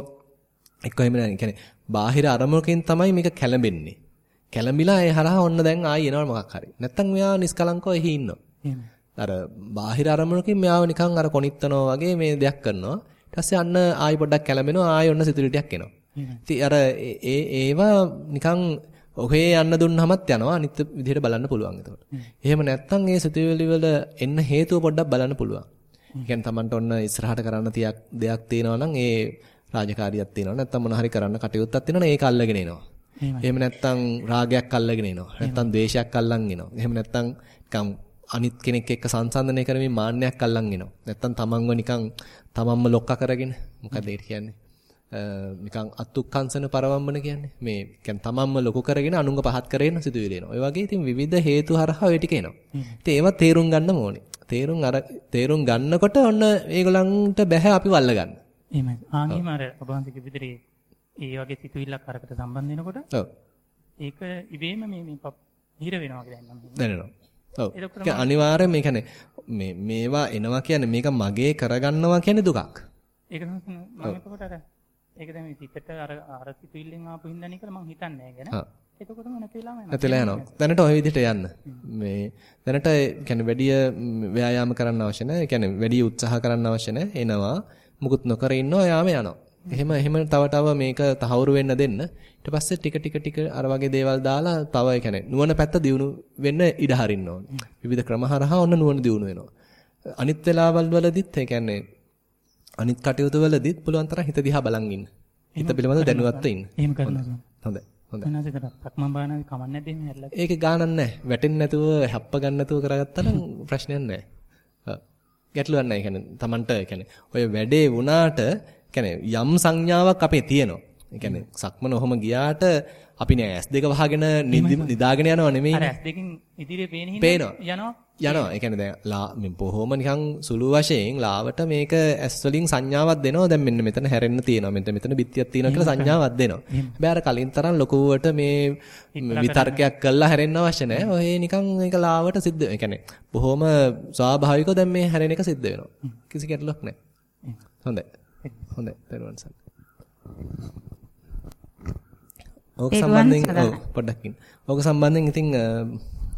එක්කෝ එහෙම නෑ. කියන්නේ බාහිර අරමුණකින් තමයි මේක කැළඹෙන්නේ. කැළඹිලා ඒ හරහා ඔන්න දැන් ආයි එනවා මොකක් හරි. නැත්තම් මෙයා නිස්කලංකව එහි ඉන්නවා. අර බාහිර අරමුණකින් මෙයාව නිකන් අර කොනිත්තනවා වගේ මේ දෙයක් කරනවා. ඊට පස්සේ අන්න ආයි පොඩ්ඩක් කැළඹෙනවා. ආයි ඔන්න සිතුවිලි ටිකක් එනවා. ඉතින් අර ඒ ඒවා නිකන් ඔහේ යන්න දුන්නහමත් යනවා අනිත් විදිහට බලන්න පුළුවන් එතකොට. එහෙම නැත්නම් ඒ සිතුවිලි වල එන්න හේතුව පොඩ්ඩක් බලන්න පුළුවන්. කියන්නේ Tamanට ඔන්න ඉස්සරහට කරන්න තියක් දෙයක් තියෙනවා ඒ රාජකාරියක් තියෙනවා නැත්නම් මොන හරි කරන්න කටයුත්තක් තියෙනවා නම් ඒක අල්ලගෙන එනවා. එහෙම නැත්නම් රාගයක් අල්ලගෙන එනවා. නැත්නම් ද්වේෂයක් අල්ලන් එනවා. එහෙම නැත්නම් අනිත් කෙනෙක් එක්ක සංසන්දනය කරමින් මාන්නයක් අල්ලන් එනවා. නැත්නම් තමන්ව නිකන් තමන්ම ලොක්ක කරගෙන මොකද ඒක කියන්නේ? නිකන් අත්ුක්කංශන පරවම්බන කියන්නේ. මේ කියන්නේ තමන්ම ලොකු කරගෙන අනුංග පහත් කරගෙන සිදුවිලි එනවා. ඒ වගේ ඉතින් විවිධ හේතු හරහා ඔය ටික එනවා. ඉතින් ඒවා තේරුම් ගන්න ඕනේ. තේරුම් අර තේරුම් ගන්නකොට ඔන්න ඒගොල්ලන්ට බැහැ අපි වල්ල ගන්න. එහෙමයි. ආන්ගේම අර ඔබ වහන්සේගේ විදිහේ ඒ වගේ සිතුවිල්ලක් අරකට සම්බන්ධ වෙනකොට ඔව්. ඒක ඉබේම මේ මේ හිර වෙනවා කියලා දැනෙනවා. ඔව්. ඒක අනිවාර්යෙන් මේ කියන්නේ මේ මේවා එනවා කියන්නේ මේක මගේ කරගන්නවා කියන්නේ දුකක්. ඒක තමයි මම එතකොට අර ඒක දැන් මේ සිතට අර අර සිතුවිල්ලෙන් ආපු හින්දානේ කියලා මම හිතන්නේ නැහැ ගැන. එතකොටම නැතිලාම යනවා. නැතිලා යනවා. දැනට ওই විදිහට යන්න. මේ දැනට කියන්නේ වැඩි ව්‍යායාම කරන්න අවශ්‍ය නැහැ. කියන්නේ වැඩි උත්සාහ කරන්න අවශ්‍ය නැහැ. එනවා. මුකුත් නොකර ඉන්නවා යාම යනවා. එහෙම එහෙම තව තව මේක තහවුරු වෙන්න දෙන්න. ඊට පස්සේ ටික ටික ටික අර වගේ දේවල් දාලා තව ඒ කියන්නේ නුවණ පැත්ත දියුණු වෙන්න ඉඩ හරින්න ඕනේ. විවිධ ක්‍රම හරහා ඔන්න නුවණ දියුණු වෙනවා. අනිත් වෙලාවල් වලදීත් ඒ කියන්නේ අනිත් කටයුතු වලදීත් පුළුවන් තරම් හිත දිහා බලන් ඉන්න. හිත පිළිබඳව දැනුවත්ව ඉන්න. එහෙම කරනවා. හොඳයි. හොඳයි. වෙනසකට සක්මන් බානාවේ කමන්නේ නැද්ද එහෙම හැරලා? ඒකේ ගානක් නැහැ. වැටෙන්නේ නැතුව හැප්ප ගන්න නැතුව කරගත්තා නම් ප්‍රශ්නයක් නැහැ. ගැටලුවක් නැහැ. ඒ කියන්නේ Tamanට ඒ කියන්නේ ඔය වැඩේ වුණාට කියන්නේ යම් සංඥාවක් අපේ තියෙනවා. ඒ කියන්නේ සක්මන ඔහම ගියාට අපි නෑ S2 වහගෙන නිදාගෙන යනව නෙමෙයි. අර S2කින් ඉදිරියේ පේන හින්දා යනවා. යනවා. ඒ කියන්නේ දැන් ලා මේ බොහොම නිකන් සුළු වශයෙන් ලාවට මේක S වලින් සංඥාවක් දෙනවා. දැන් මෙන්න මෙතන හැරෙන්න තියෙනවා. මෙතන මෙතන බිත්තියක් තියෙනවා කියලා සංඥාවක් දෙනවා. හැබැයි අර කලින් තරම් ලොකුවට මේ විතර්කයක් කළා හැරෙන්න අවශ්‍ය නැහැ. ඔය නිකන් ඒක ලාවට සිද්ධ ඒ කියන්නේ බොහොම ස්වාභාවිකව දැන් මේ හැරෙන එක සිද්ධ වෙනවා. කිසි ගැටලුවක් නැහැ. හොඳයි. හොඳයි. දරුවන් සන්න. ඕක සම්බන්ධයෙන් ඔව් පොඩ්ඩක් ඉන්න. ඕක සම්බන්ධයෙන් ඉතින්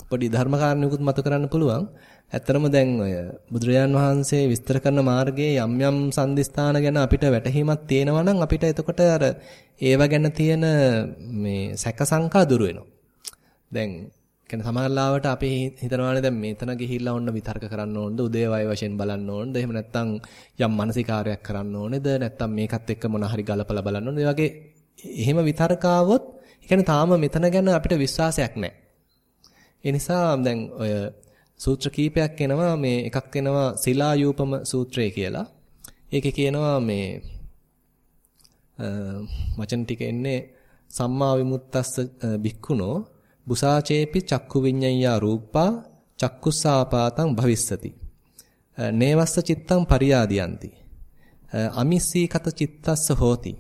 පොඩි ධර්ම කාරණිකුත් මතු කරන්න පුළුවන්. ඇත්තරම දැන් ඔය බුදුරජාන් වහන්සේ විස්තර කරන මාර්ගයේ යම් යම් සම්දිස්ථාන ගැන අපිට වැටහීමක් තියෙනවා නම් අපිට එතකොට අර ඒව ගැන තියෙන මේ සැක සංකා දුර වෙනවා. දැන් කියන්නේ සමහරලාවට අපි හිතනවානේ දැන් මෙතන ගිහිල්ලා ඔන්න විතර්ක කරන්න ඕනද උදේ වය වශයෙන් බලන්න ඕනද එහෙම නැත්නම් යම් මානසිකාරයක් කරන්න ඕනේද නැත්නම් මේකත් එක්ක මොන හරි ගලපලා බලන්න ඕනද වගේ එහෙම විතර්කාවොත් ඒ කියන්නේ තාම මෙතන ගැන අපිට විශ්වාසයක් නැහැ. ඒ නිසා දැන් ඔය සූත්‍ර කීපයක් එනවා මේ එකක් එනවා සිලායූපම සූත්‍රය කියලා. ඒකේ කියනවා මේ වචන ටික එන්නේ සම්මා විමුක්තස්ස බික්කුණෝ බුසාචේපි චක්කු විඤ්ඤයා රූපා චක්කුසාපාතං භවිස්සති. නේවස්ස චිත්තං පරියාදියන්ති. අමිස්සී කත චිත්තස්ස හෝති.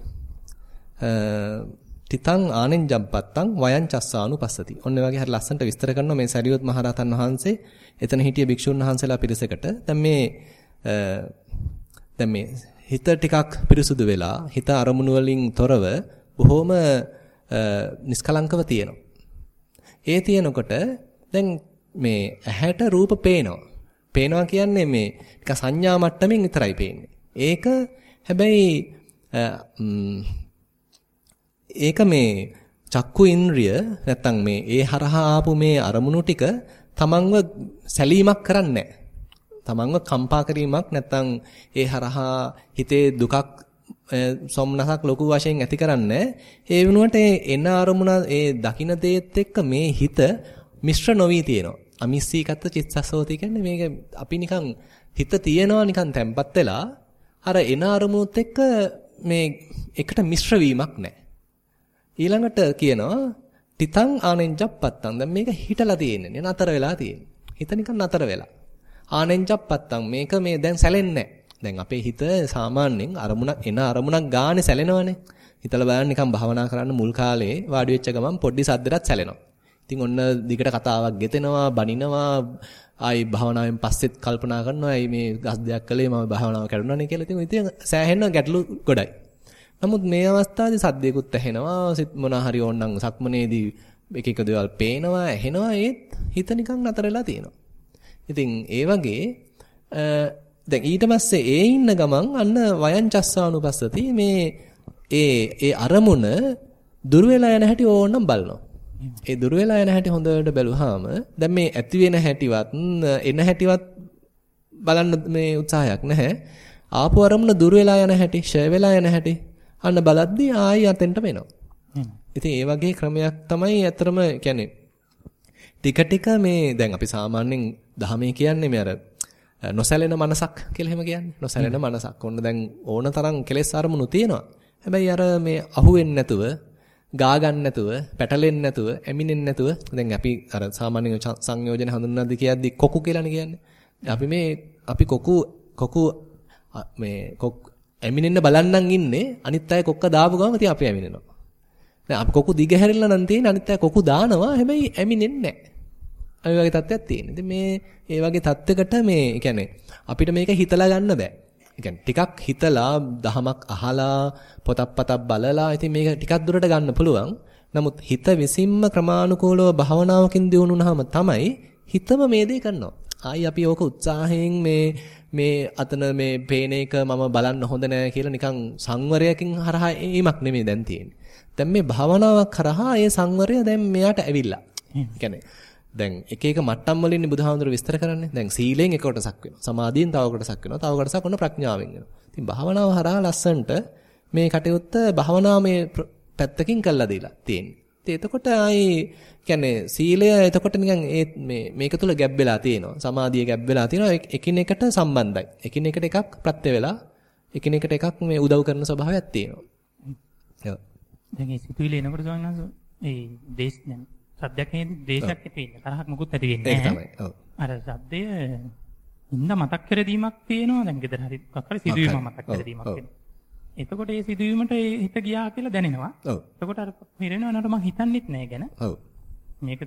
තිතං ආනෙන්ජම්පත්තං වයං චස්සානුපස්සති. ඔන්න වගේ හරි ලස්සනට විස්තර කරනවා මේ සරියොත් මහරහතන් වහන්සේ එතන හිටිය භික්ෂුන් වහන්සේලා පිරිසකට. දැන් මේ දැන් මේ හිත ටිකක් පිරිසුදු වෙලා හිත අරමුණු වලින් තොරව බොහොම නිස්කලංකව තියෙනවා. ඒ තියෙනකොට දැන් මේ ඇහැට රූප පේනවා. පේනවා කියන්නේ මේ නික සංඥා මට්ටමින් විතරයි පේන්නේ. ඒක හැබැයි ඒක මේ චක්කු ඉන්ද්‍රිය නැත්තම් මේ ඒ හරහා ආපු මේ අරමුණු ටික තමන්ව සැලීමක් කරන්නේ තමන්ව කම්පා කිරීමක් නැත්තම් ඒ හරහා හිතේ දුකක් සොම්නසක් ලොකු වශයෙන් ඇති කරන්නේ ඒ වෙනුවට එන අරමුණ ඒ දකින්න දේත් එක්ක මේ හිත මිශ්‍ර නොවි තියෙනවා අමිස්සීකත්ත චිත්තසෝති කියන්නේ මේක අපි නිකන් හිත තියෙනවා නිකන් තැම්පත් වෙලා අර එන අරමුණුත් එක්ක මේ එකට මිශ්‍ර වීමක් නැහැ ඊළඟට කියනවා තිතං ආනෙන්ජප්පත්තං. දැන් මේක හිටලා තියෙන්නේ නතර වෙලා තියෙන්නේ. හිත නිකන් නතර වෙලා. ආනෙන්ජප්පත්තං මේක මේ දැන් සැලෙන්නේ දැන් අපේ හිත සාමාන්‍යයෙන් අරමුණක් එන අරමුණක් ගානේ සැලෙනවනේ. හිතලා බලන්න නිකන් භාවනා කරන්න මුල් කාලේ වාඩි වෙච්ච ගමන් පොඩි සද්දයක් සැලෙනවා. ඉතින් ඔන්න දිගට කතාවක් ගෙතෙනවා, බනිනවා, ආයි භාවනාවෙන් පස්සෙත් කල්පනා කරනවා. ඇයි මේ ගස් දෙයක් කළේ මම භාවනාව කරුණානේ කියලා. ඉතින් ඉතින් සෑහෙන ගැටලු ගොඩයි. නමුත් මේ අවස්ථාවේ සද්දයකුත් ඇහෙනවා සිත් මොන හරි ඕනනම් සක්මනේදී එක එක දේවල් පේනවා ඇහෙනවා ඒත් හිත නිකන් නතර වෙලා තියෙනවා. ඉතින් ඒ වගේ දැන් ඊට පස්සේ ඒ ඉන්න ගමන් අන්න වයං චස්සානුපස්සති මේ ඒ ඒ අරමුණ දුර වෙලා යන හැටි ඕනනම් බලනවා. ඒ දුර වෙලා යන හැටි හොඳට බැලුවාම දැන් මේ ඇති වෙන හැටිවත් එන හැටිවත් බලන්න මේ උත්සාහයක් නැහැ. ආපු අරමුණ දුර වෙලා යන හැටි, ෂය වෙලා යන හැටි අන්න බලද්දී ආයි අතෙන්ට වෙනවා. ඉතින් ඒ වගේ ක්‍රමයක් තමයි ඇතරම කියන්නේ ටික ටික මේ දැන් අපි සාමාන්‍යයෙන් දහමේ කියන්නේ මේ අර නොසැලෙන මනසක් කියලා එහෙම කියන්නේ. නොසැලෙන මනසක්. ඔන්න දැන් ඕන තරම් කෙලෙස් අරමුණු තියෙනවා. හැබැයි අර මේ අහුවෙන්නේ නැතුව, ගා ගන්න නැතුව, පැටලෙන්නේ නැතුව, ඇමිනෙන්නේ නැතුව දැන් අපි අර සාමාන්‍ය සංයෝජන හඳුන්වද්දි කියද්දි කොකු කියලානේ කියන්නේ. අපි මේ අපි කොකු කොකු මේ කොක් ඇමිනෙන්න බලන්නම් ඉන්නේ අනිත් අය කොක්ක දාපු ගමන් ඉතින් අපි ඇමිනෙනවා. දැන් අපි කොකු දිග හැරෙලා නම් තියෙන අනිත් අය කොකු දානවා හැබැයි ඇමිනෙන්නේ නැහැ. ඔය වගේ තත්ත්වයක් තියෙන. ඉතින් මේ ඒ වගේ තත්ත්වයකට මේ කියන්නේ අපිට මේක හිතලා ගන්න බෑ. කියන්නේ ටිකක් හිතලා දහමක් අහලා පොතක් පතක් බලලා ඉතින් මේක ටිකක් දුරට ගන්න පුළුවන්. නමුත් හිත විසින්ම ක්‍රමානුකූලව භාවනාවකින් දියුණුනහම තමයි හිතම මේ දේ කරනවා. ආයි අපි ඕක උත්සාහයෙන් මේ මේ අතන මේ පේන එක මම බලන්න හොඳ නෑ කියලා නිකන් සංවරයකින් හරහා ඒමක් නෙමෙයි දැන් තියෙන්නේ. දැන් මේ භාවනාවක් කරහා ඒ සංවරය දැන් මෙයාට ඇවිල්ලා. ඒ කියන්නේ දැන් එක එක මට්ටම් වලින් බුදුහාමුදුර විස්තර කරන්නේ. දැන් සීලෙන් එක කොටසක් වෙනවා. සමාධියෙන් තව කොටසක් වෙනවා. තව කොටසක් ඔන්න ප්‍රඥාවෙන් වෙනවා. ඉතින් භාවනාව හරහා ලස්සන්ට මේ කටයුත්ත භාවනාමය පැත්තකින් කළා දීලා තියෙන්නේ. ඉතින් එතකොට ආයේ කියන්නේ සීලය එතකොට නිකන් ඒ මේ මේක තුල ගැබ් වෙලා තියෙනවා. සමාධිය ගැබ් වෙලා තියෙනවා. එකිනෙකට සම්බන්ධයි. එකිනෙකට එකක් ප්‍රත්‍ය වෙලා එකිනෙකට එකක් මේ උදව් කරන ස්වභාවයක් තියෙනවා. ඔව්. දැන් ඒ සිතුවිලි එනකොට ස්වාමීන් වහන්සේ ඒ දේශ දැන් සද්දයක් නේද දේශයක් ඇති වෙන්නේ. තරහක් මුකුත් ඇති වෙන්නේ නැහැ. ඒක තමයි. ඔව්. අර සද්දය ඉන්න මතක් කර දීමක් තියෙනවා. දැන් ගෙදර හරි මොකක් හරි සිදුවීමක් මතක් කර දීමක් වෙනවා. එතකොට ඒ සිදුවීමට ඒ හිත ගියා කියලා දැනෙනවා. ඔව්. එතකොට අර හිරෙනවා නට මං හිතන්නෙත් නැහැ ගැන. ඔව්. මේක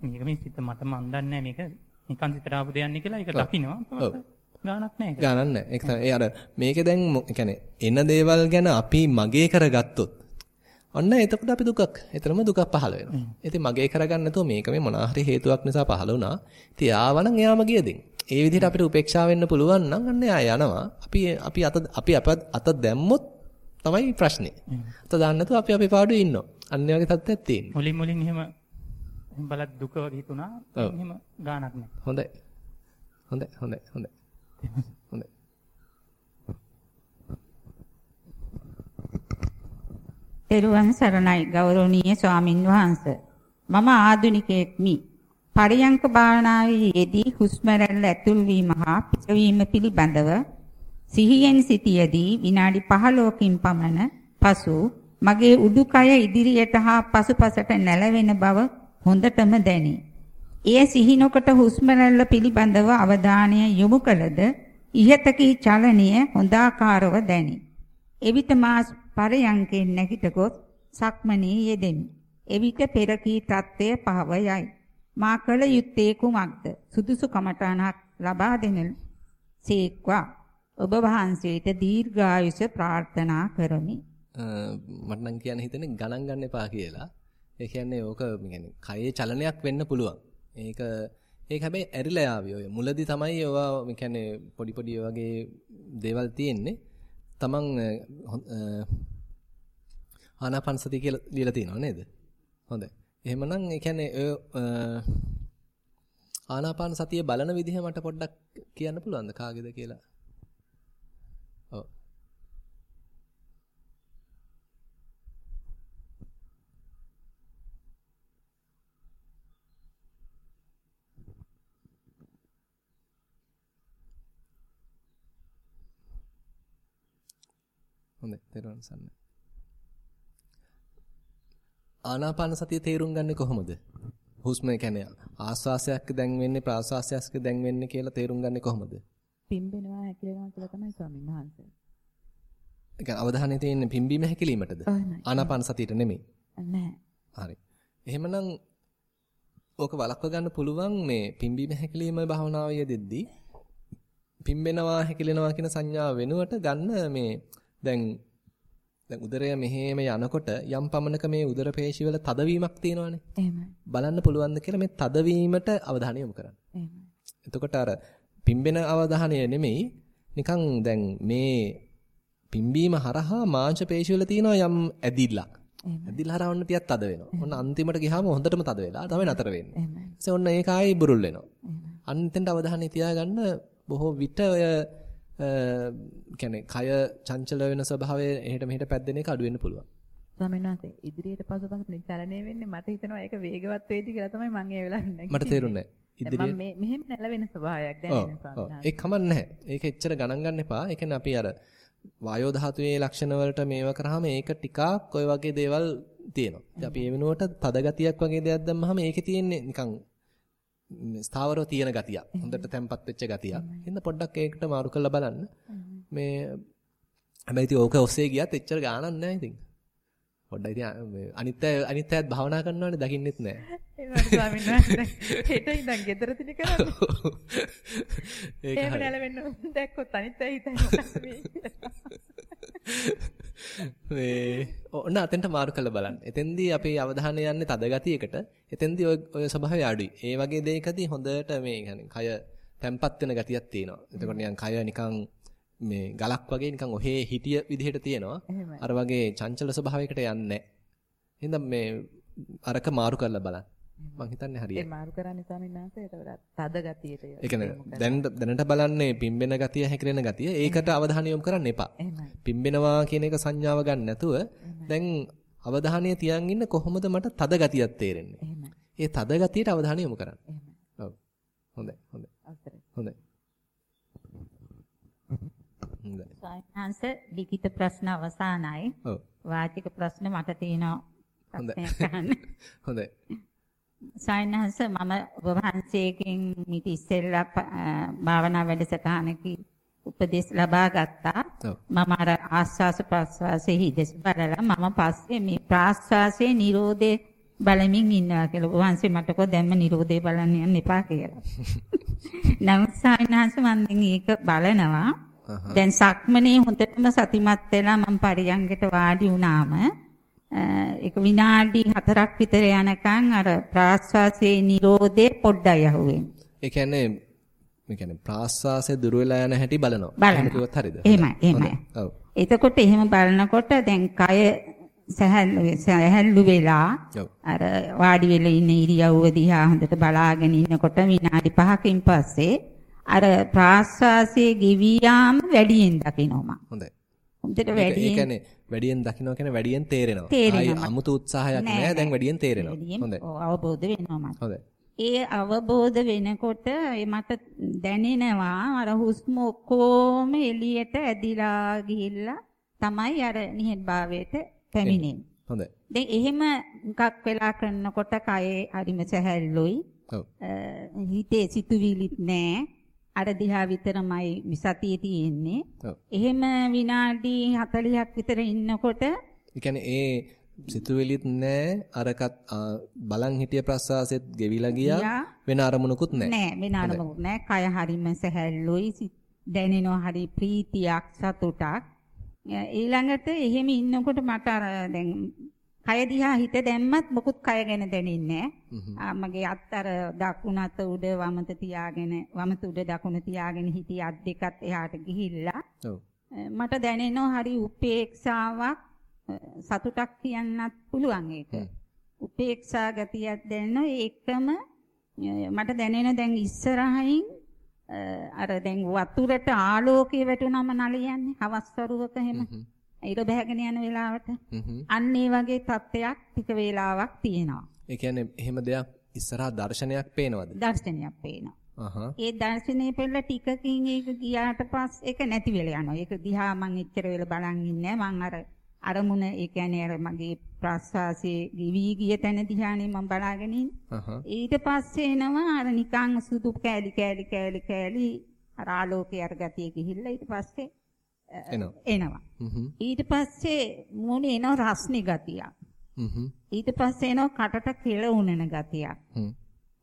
මේක මේ සිත මට මන් දන්නේ මේක නිකන් සිතට ආපු දෙයක් නේ කියලා ඒක දකින්නවා. ගානක් නැහැ. ගානක් නැහැ. ඒක තමයි. ඒ අර මේකේ දැන් يعني එන දේවල් ගැන අපි මගේ කරගත්තොත් ඔන්න එතකොට අපි දුකක්. එතරම් දුකක් පහළ වෙනවා. ඉතින් මගේ කරගන්න නැතුව මේක මේ මොනවා හරි හේතුවක් නිසා පහළ වුණා. ඉතින් ආවනම් එයාම ගියදින්. ඒ විදිහට අපිට උපේක්ෂා වෙන්න පුළුවන් නම් අන්න එයා යනවා. අපි අපි අත අපි අත දැම්මොත් තමයි ප්‍රශ්නේ. අත දාන්න නැතුව අපි අපේ පාඩුවේ ඉන්නවා. අන්න වගේ තත්ත්වයක් තියෙනවා. මුලින් මුලින් එහෙම බලත් දුක වගේ හිතුණා. එහෙම ගානක් නැහැ. හොඳයි. හොඳයි හොඳයි හොඳයි. හොඳයි. තෙරුවන් සරණයි ගෞරවනීය ස්වාමින් වහන්සේ. මම ආදුනිකයෙක්මි. පරියංක භාවනාවේ යෙදී හුස්ම රැල්ල ඇතුල් වීම හා පිටවීම පිළිබඳව සිහියෙන් සිටියේදී විනාඩි 15කින් පමණ පසු මගේ උඩුකය ඉදිරියට හා පසුපසට නැලවෙන බව හොඳටම දැනේ. එය සිහිනකොට හුස්ම රැල්ල පිළිබඳව අවධානය යොමු කළද ඉහතකී චලනය හොඳාකාරව දැනේ. එවිට මා පරයන්කෙන් නැගිට ගොස් සක්මනේ යෙදෙමි. එවිට පෙරකී තත්ත්වය පහව යයි. මා කල යුත්තේ කුමක්ද? සුදුසු කමඨාණක් ලබා දෙන සීක්වා ඔබ වහන්සේට දීර්ඝායුෂ ප්‍රාර්ථනා කරමි. මට නම් කියන්න හිතෙන්නේ ගණන් ගන්න එපා කියලා. ඒ කියන්නේ ඕක يعني කයේ චලනයක් වෙන්න පුළුවන්. ඒක ඒක හැබැයි ඇරිලා යාවි ඔය. මුලදී තමයි ඒවා කියන්නේ පොඩි පොඩි වගේ දේවල් තියෙන්නේ. තමන් ආනාපාන සතිය කියලා ලියලා තියෙනව නේද? හොඳයි. එහෙමනම් ඒ කියන්නේ ආනාපාන සතිය බලන විදිහ මට පොඩ්ඩක් කියන්න පුළුවන්ද කාගේද කියලා? ඔව්. හොඳයි තේරුම් ගන්න. ආනාපාන සතිය තේරුම් ගන්නේ කොහොමද? හුස්ම කියන්නේ ආස්වාසයක් දැන් වෙන්නේ ප්‍රාස්වාසයක් දැන් වෙන්නේ කියලා තේරුම් ගන්නේ කොහොමද? පිම්බෙනවා හැකිලෙනවා කියලා තමයි ස්වාමීන් වහන්සේ. ඒ කියන්නේ අවධානය තියෙන්නේ පිම්බීම හැකිලීමටද? ආනාපාන සතියට නෙමෙයි. නැහැ. හරි. එහෙමනම් ඕක වළක්ව ගන්න පුළුවන් මේ පිම්බීම හැකිලීම භාවනාවේ යෙදෙද්දී පිම්බෙනවා හැකිලෙනවා කියන සංඥාව වෙනුවට ගන්න මේ දැන් දැන් උදරය මෙහෙම යනකොට යම් පමණක මේ උදර පේශිවල තදවීමක් තියෙනවානේ. එහෙමයි. බලන්න පුළුවන්ද කියලා මේ තදවීමට අවධානය යොමු කරන්න. එහෙමයි. එතකොට අර පිම්බෙන අවධානය නෙමෙයි නිකන් දැන් මේ පිම්බීම හරහා මාංශ පේශිවල තියෙනවා යම් ඇදිල්ලක්. ඇදිල්ල හරහා ඔන්න ටිකක් තද වෙනවා. ඔන්න අන්තිමට ගියාම හොඳටම තද වෙලා තමයි නතර වෙන්නේ. ඊට ඔන්න ඒක ආයි බුරුල් වෙනවා. අන්තිමට අවධානය තියාගන්න බොහෝ විට ඔය කියන්නේ කය චංචල වෙන ස්වභාවය එහෙට මෙහෙට පැද්දෙන එක අඩු වෙන්න පුළුවන්. ස්වාමීන් වහන්සේ ඉදිරියට පසුපසට චලනය වෙන්නේ මට හිතෙනවා ඒක වේගවත් වෙයිද කියලා තමයි මම ඒ වෙලාවට නැගිටින්නේ. මට තේරුන්නේ නැහැ. ඉදිරියට මම මෙහෙම නැලවෙන ස්වභාවයක් දැනෙන ස්වාමීන් වහන්සේ. ඒක කමක් නැහැ. ඒක එච්චර ගණන් ගන්න එපා. ඒ කියන්නේ අපි අර වායෝ ධාතුවේ ලක්ෂණ වලට මේව කරාම ඒක ටිකක් ඔය වගේ දේවල් තියෙනවා. ඉතින් අපි ඒ වෙනුවට තද ගතියක් වගේ දෙයක් දැම්මහම ඒකේ තියෙන්නේ නිකන් ස්ථාවරව තියෙන ගතියක්. හොඳට තැම්පත් වෙච්ච ගතියක්. හින්දා පොඩ්ඩක් ඒකට මාරු කරලා බලන්න. මේ හැබැයි ඉතින් ඕක ඔස්සේ ගියත් එච්චර ගාණක් නැහැ ඉතින්. පොඩ්ඩක් ඉතින් මේ අනිත් අය අනිත් අයත් භාවනා කරනවානේ දකින්නෙත් නැහැ. ඒ වගේ ස්වාමීන් වහන්සේ හෙට ඉඳන් ගෙදර තින කරන්නේ. ඒක එහෙම හරි. නැලවෙන්න දැක්කොත් අනිත් අය හිතන්නේ මේ ඔන්න අතෙන්ට මාරු කරලා බලන්න. එතෙන්දී අපේ අවධානය යන්නේ තද ගතියකට. එතෙන්දී ඔය ඔය ස්වභාවය අඩුයි. ඒ වගේ දෙයකදී හොඳට මේ يعني කය තැම්පත් වෙන ගතියක් තියෙනවා. එතකොට නිකන් කය නිකන් මේ ගලක් වගේ නිකන් ඔහේ හිටිය විදිහට තියෙනවා. එහෙමයි. අර වගේ චංචල ස්වභාවයකට යන්නේ නැහැ. එහෙනම් මේ අරක මාරු කරලා බලන්න. මං හිතන්නේ ඒ හරියයි. මාරු කරන්නේ ස්වාමීන් වහන්සේ ඒතකොට තද ගතියට ඒ කියන්නේ දැන් දැනට බලන්නේ පිම්බෙන ගතිය හැකිලෙන ගතිය. ඒකට අවධානය යොමු කරන්න එපා. පිම්බෙනවා කියන එක සංඥාව ගන්න නැතුව දැන් අවධානය තියන් ඉන්න කොහොමද මට තද ගතියක් තේරෙන්නේ. ඒ තද ගතියට අවධානය යොමු කරන්න. ඔව්. හොඳයි. හොඳයි. හොඳයි. හොඳයි. ලිඛිත ප්‍රශ්න අවසానයි. ඔව්. වාචික ප්‍රශ්න මට තියෙනවා. හොඳයි. හොඳයි. සයන්හන්ස මම ඔබ වහන්සේගෙන් මිට ඉස්සෙල්ලා භාවනා වැඩසටහනකී උපදෙස් ලබා ගත්තා. මම අර ආස්වාස ප්‍රස්වාසයේ හිදෙස් බලලා මම පස්සේ මේ ප්‍රාස්වාසයේ Nirodhe බලමින් ඉන්නවා කියලා. ඔබ වහන්සේ මට කෝ දැම්ම Nirodhe බලන්න යන්න එපා කියලා. නමුත් සයන්හන්ස මම දැන් ඒක බලනවා. දැන් සක්මනේ හොඳටම සතිමත් වෙලා මම පරියංගයට වාඩි වුණාම ඒක විනාඩි 4ක් විතර යනකම් අර ප්‍රාශ්වාසයේ Nirodhe පොඩ්ඩයි අහුවෙන්නේ. ඒ කියන්නේ මේ කියන්නේ ප්‍රාශ්වාසය දුර වෙලා යන හැටි බලනවා. එහෙම කිව්වොත් හරියද? එහෙමයි, එහෙමයි. ඔව්. එතකොට එහෙම බලනකොට දැන් කය සැහැල්ලු වෙලා. අර වාඩි වෙලා ඉන්න ඉරියව්ව දිහා හොඳට බලාගෙන ඉන්නකොට විනාඩි 5කින් පස්සේ අර ප්‍රාශ්වාසයේ ගෙවි යාම වැඩියෙන් දකිනවා. හොඳයි. හොඳට ඒක- ඒ වැඩියෙන් කියන්නේ වැඩියෙන් දකින්න කියන්නේ වැඩියෙන් තේරෙනවා. ආයි අමුතු උත්සාහයක් නෑ. දැන්. වැඩියෙන් තේරෙනවා. හොඳයි. ඔව්, අවබෝධ වෙනවා මට. හොඳයි. ඒ අවබෝධ වෙනකොට මට දැනෙනවා අර හුස්ම ඔක්කොම එළියට ඇදිලා ගිහිල්ලා තමයි අර නිහඬභාවයට පැමිණෙන්නේ. හොඳයි. දැන් එහෙම මුකක් වෙලා කරනකොට කයේ හරිම සැහැල්ලුයි. ඔව්. හිතේ සිතුවිලිත් නෑ. අර දිහා විතරමයි විසතිය තියෙන්නේ. එහෙම විනාඩි 40ක් විතර ඉන්නකොට ඒ ඒ සිතුවිලිත් නෑ අරකත් බලන් හිටිය ප්‍රසවාසෙත් ගෙවිලා ගියා. වෙන අරමුණකුත් නෑ. නෑ වෙන අරමුණක් නෑ. කය හරිම සැහැල්ලුයි. දැනෙනවා හරි ප්‍රීතියක් සතුටක්. ඊළඟට එහෙම ඉන්නකොට මට අර දැන් කය දිහා හිත දැම්මත් මොකුත් කය ගැන දැනෙන්නේ. මගේ අත් අර දකුණු අත උඩ වමත තියාගෙන වමත උඩ දකුණ තියාගෙන හිටිය අත් දෙකත් එහාට ගිහිල්ලා. මට දැනෙනවා හරි උපේක්ෂාවක් සතුටක් කියන්නත් පුළුවන් ඒක. උපේක්ෂා ගතියක් දැනෙනවා ඒකම මට දැනෙන දැන් ඉස්සරහින් අර දැන් වතුරට ආලෝකය වැටුනම නලියන්නේ හවස් වරුවක එහෙම ඊට බහගෙන යන වෙලාවට. අන්න ඒ වගේ තත්ත්වයක් ටික වේලාවක් තියෙනවා ඒ කියන්නේ එහෙම දෙයක් ඉස්සරහා දර්ශනයක් පේනවද? දර්ශනයක් පේනවා අහහ. ඒ දර්ශනේ පෙළ ටිකකින් ඒක ගියාට පස්සේ ඒක නැති වෙලා යනවා. ඒක දිහා මම එච්චර වෙලා බලන් ඉන්නේ. මම අර අරමුණ ඒ කියන්නේ අර මගේ ප්‍රස්වාසයේ ගිවි ගිය තැන දිහානේ මම බලාගෙන ඉන්නේ. ඊට පස්සේ එනවා අර නිකන් සුදු කෑලි කෑලි කෑලි කෑලි අර ආලෝකයේ අර ගතිය ගිහිල්ලා ඊට පස්සේ එනවා. ඊට පස්සේ මොනේ එනවා රස්නේ ගතියක්. ඊට පස්සේ එනවා කටට කෙල උනන ගතියක්.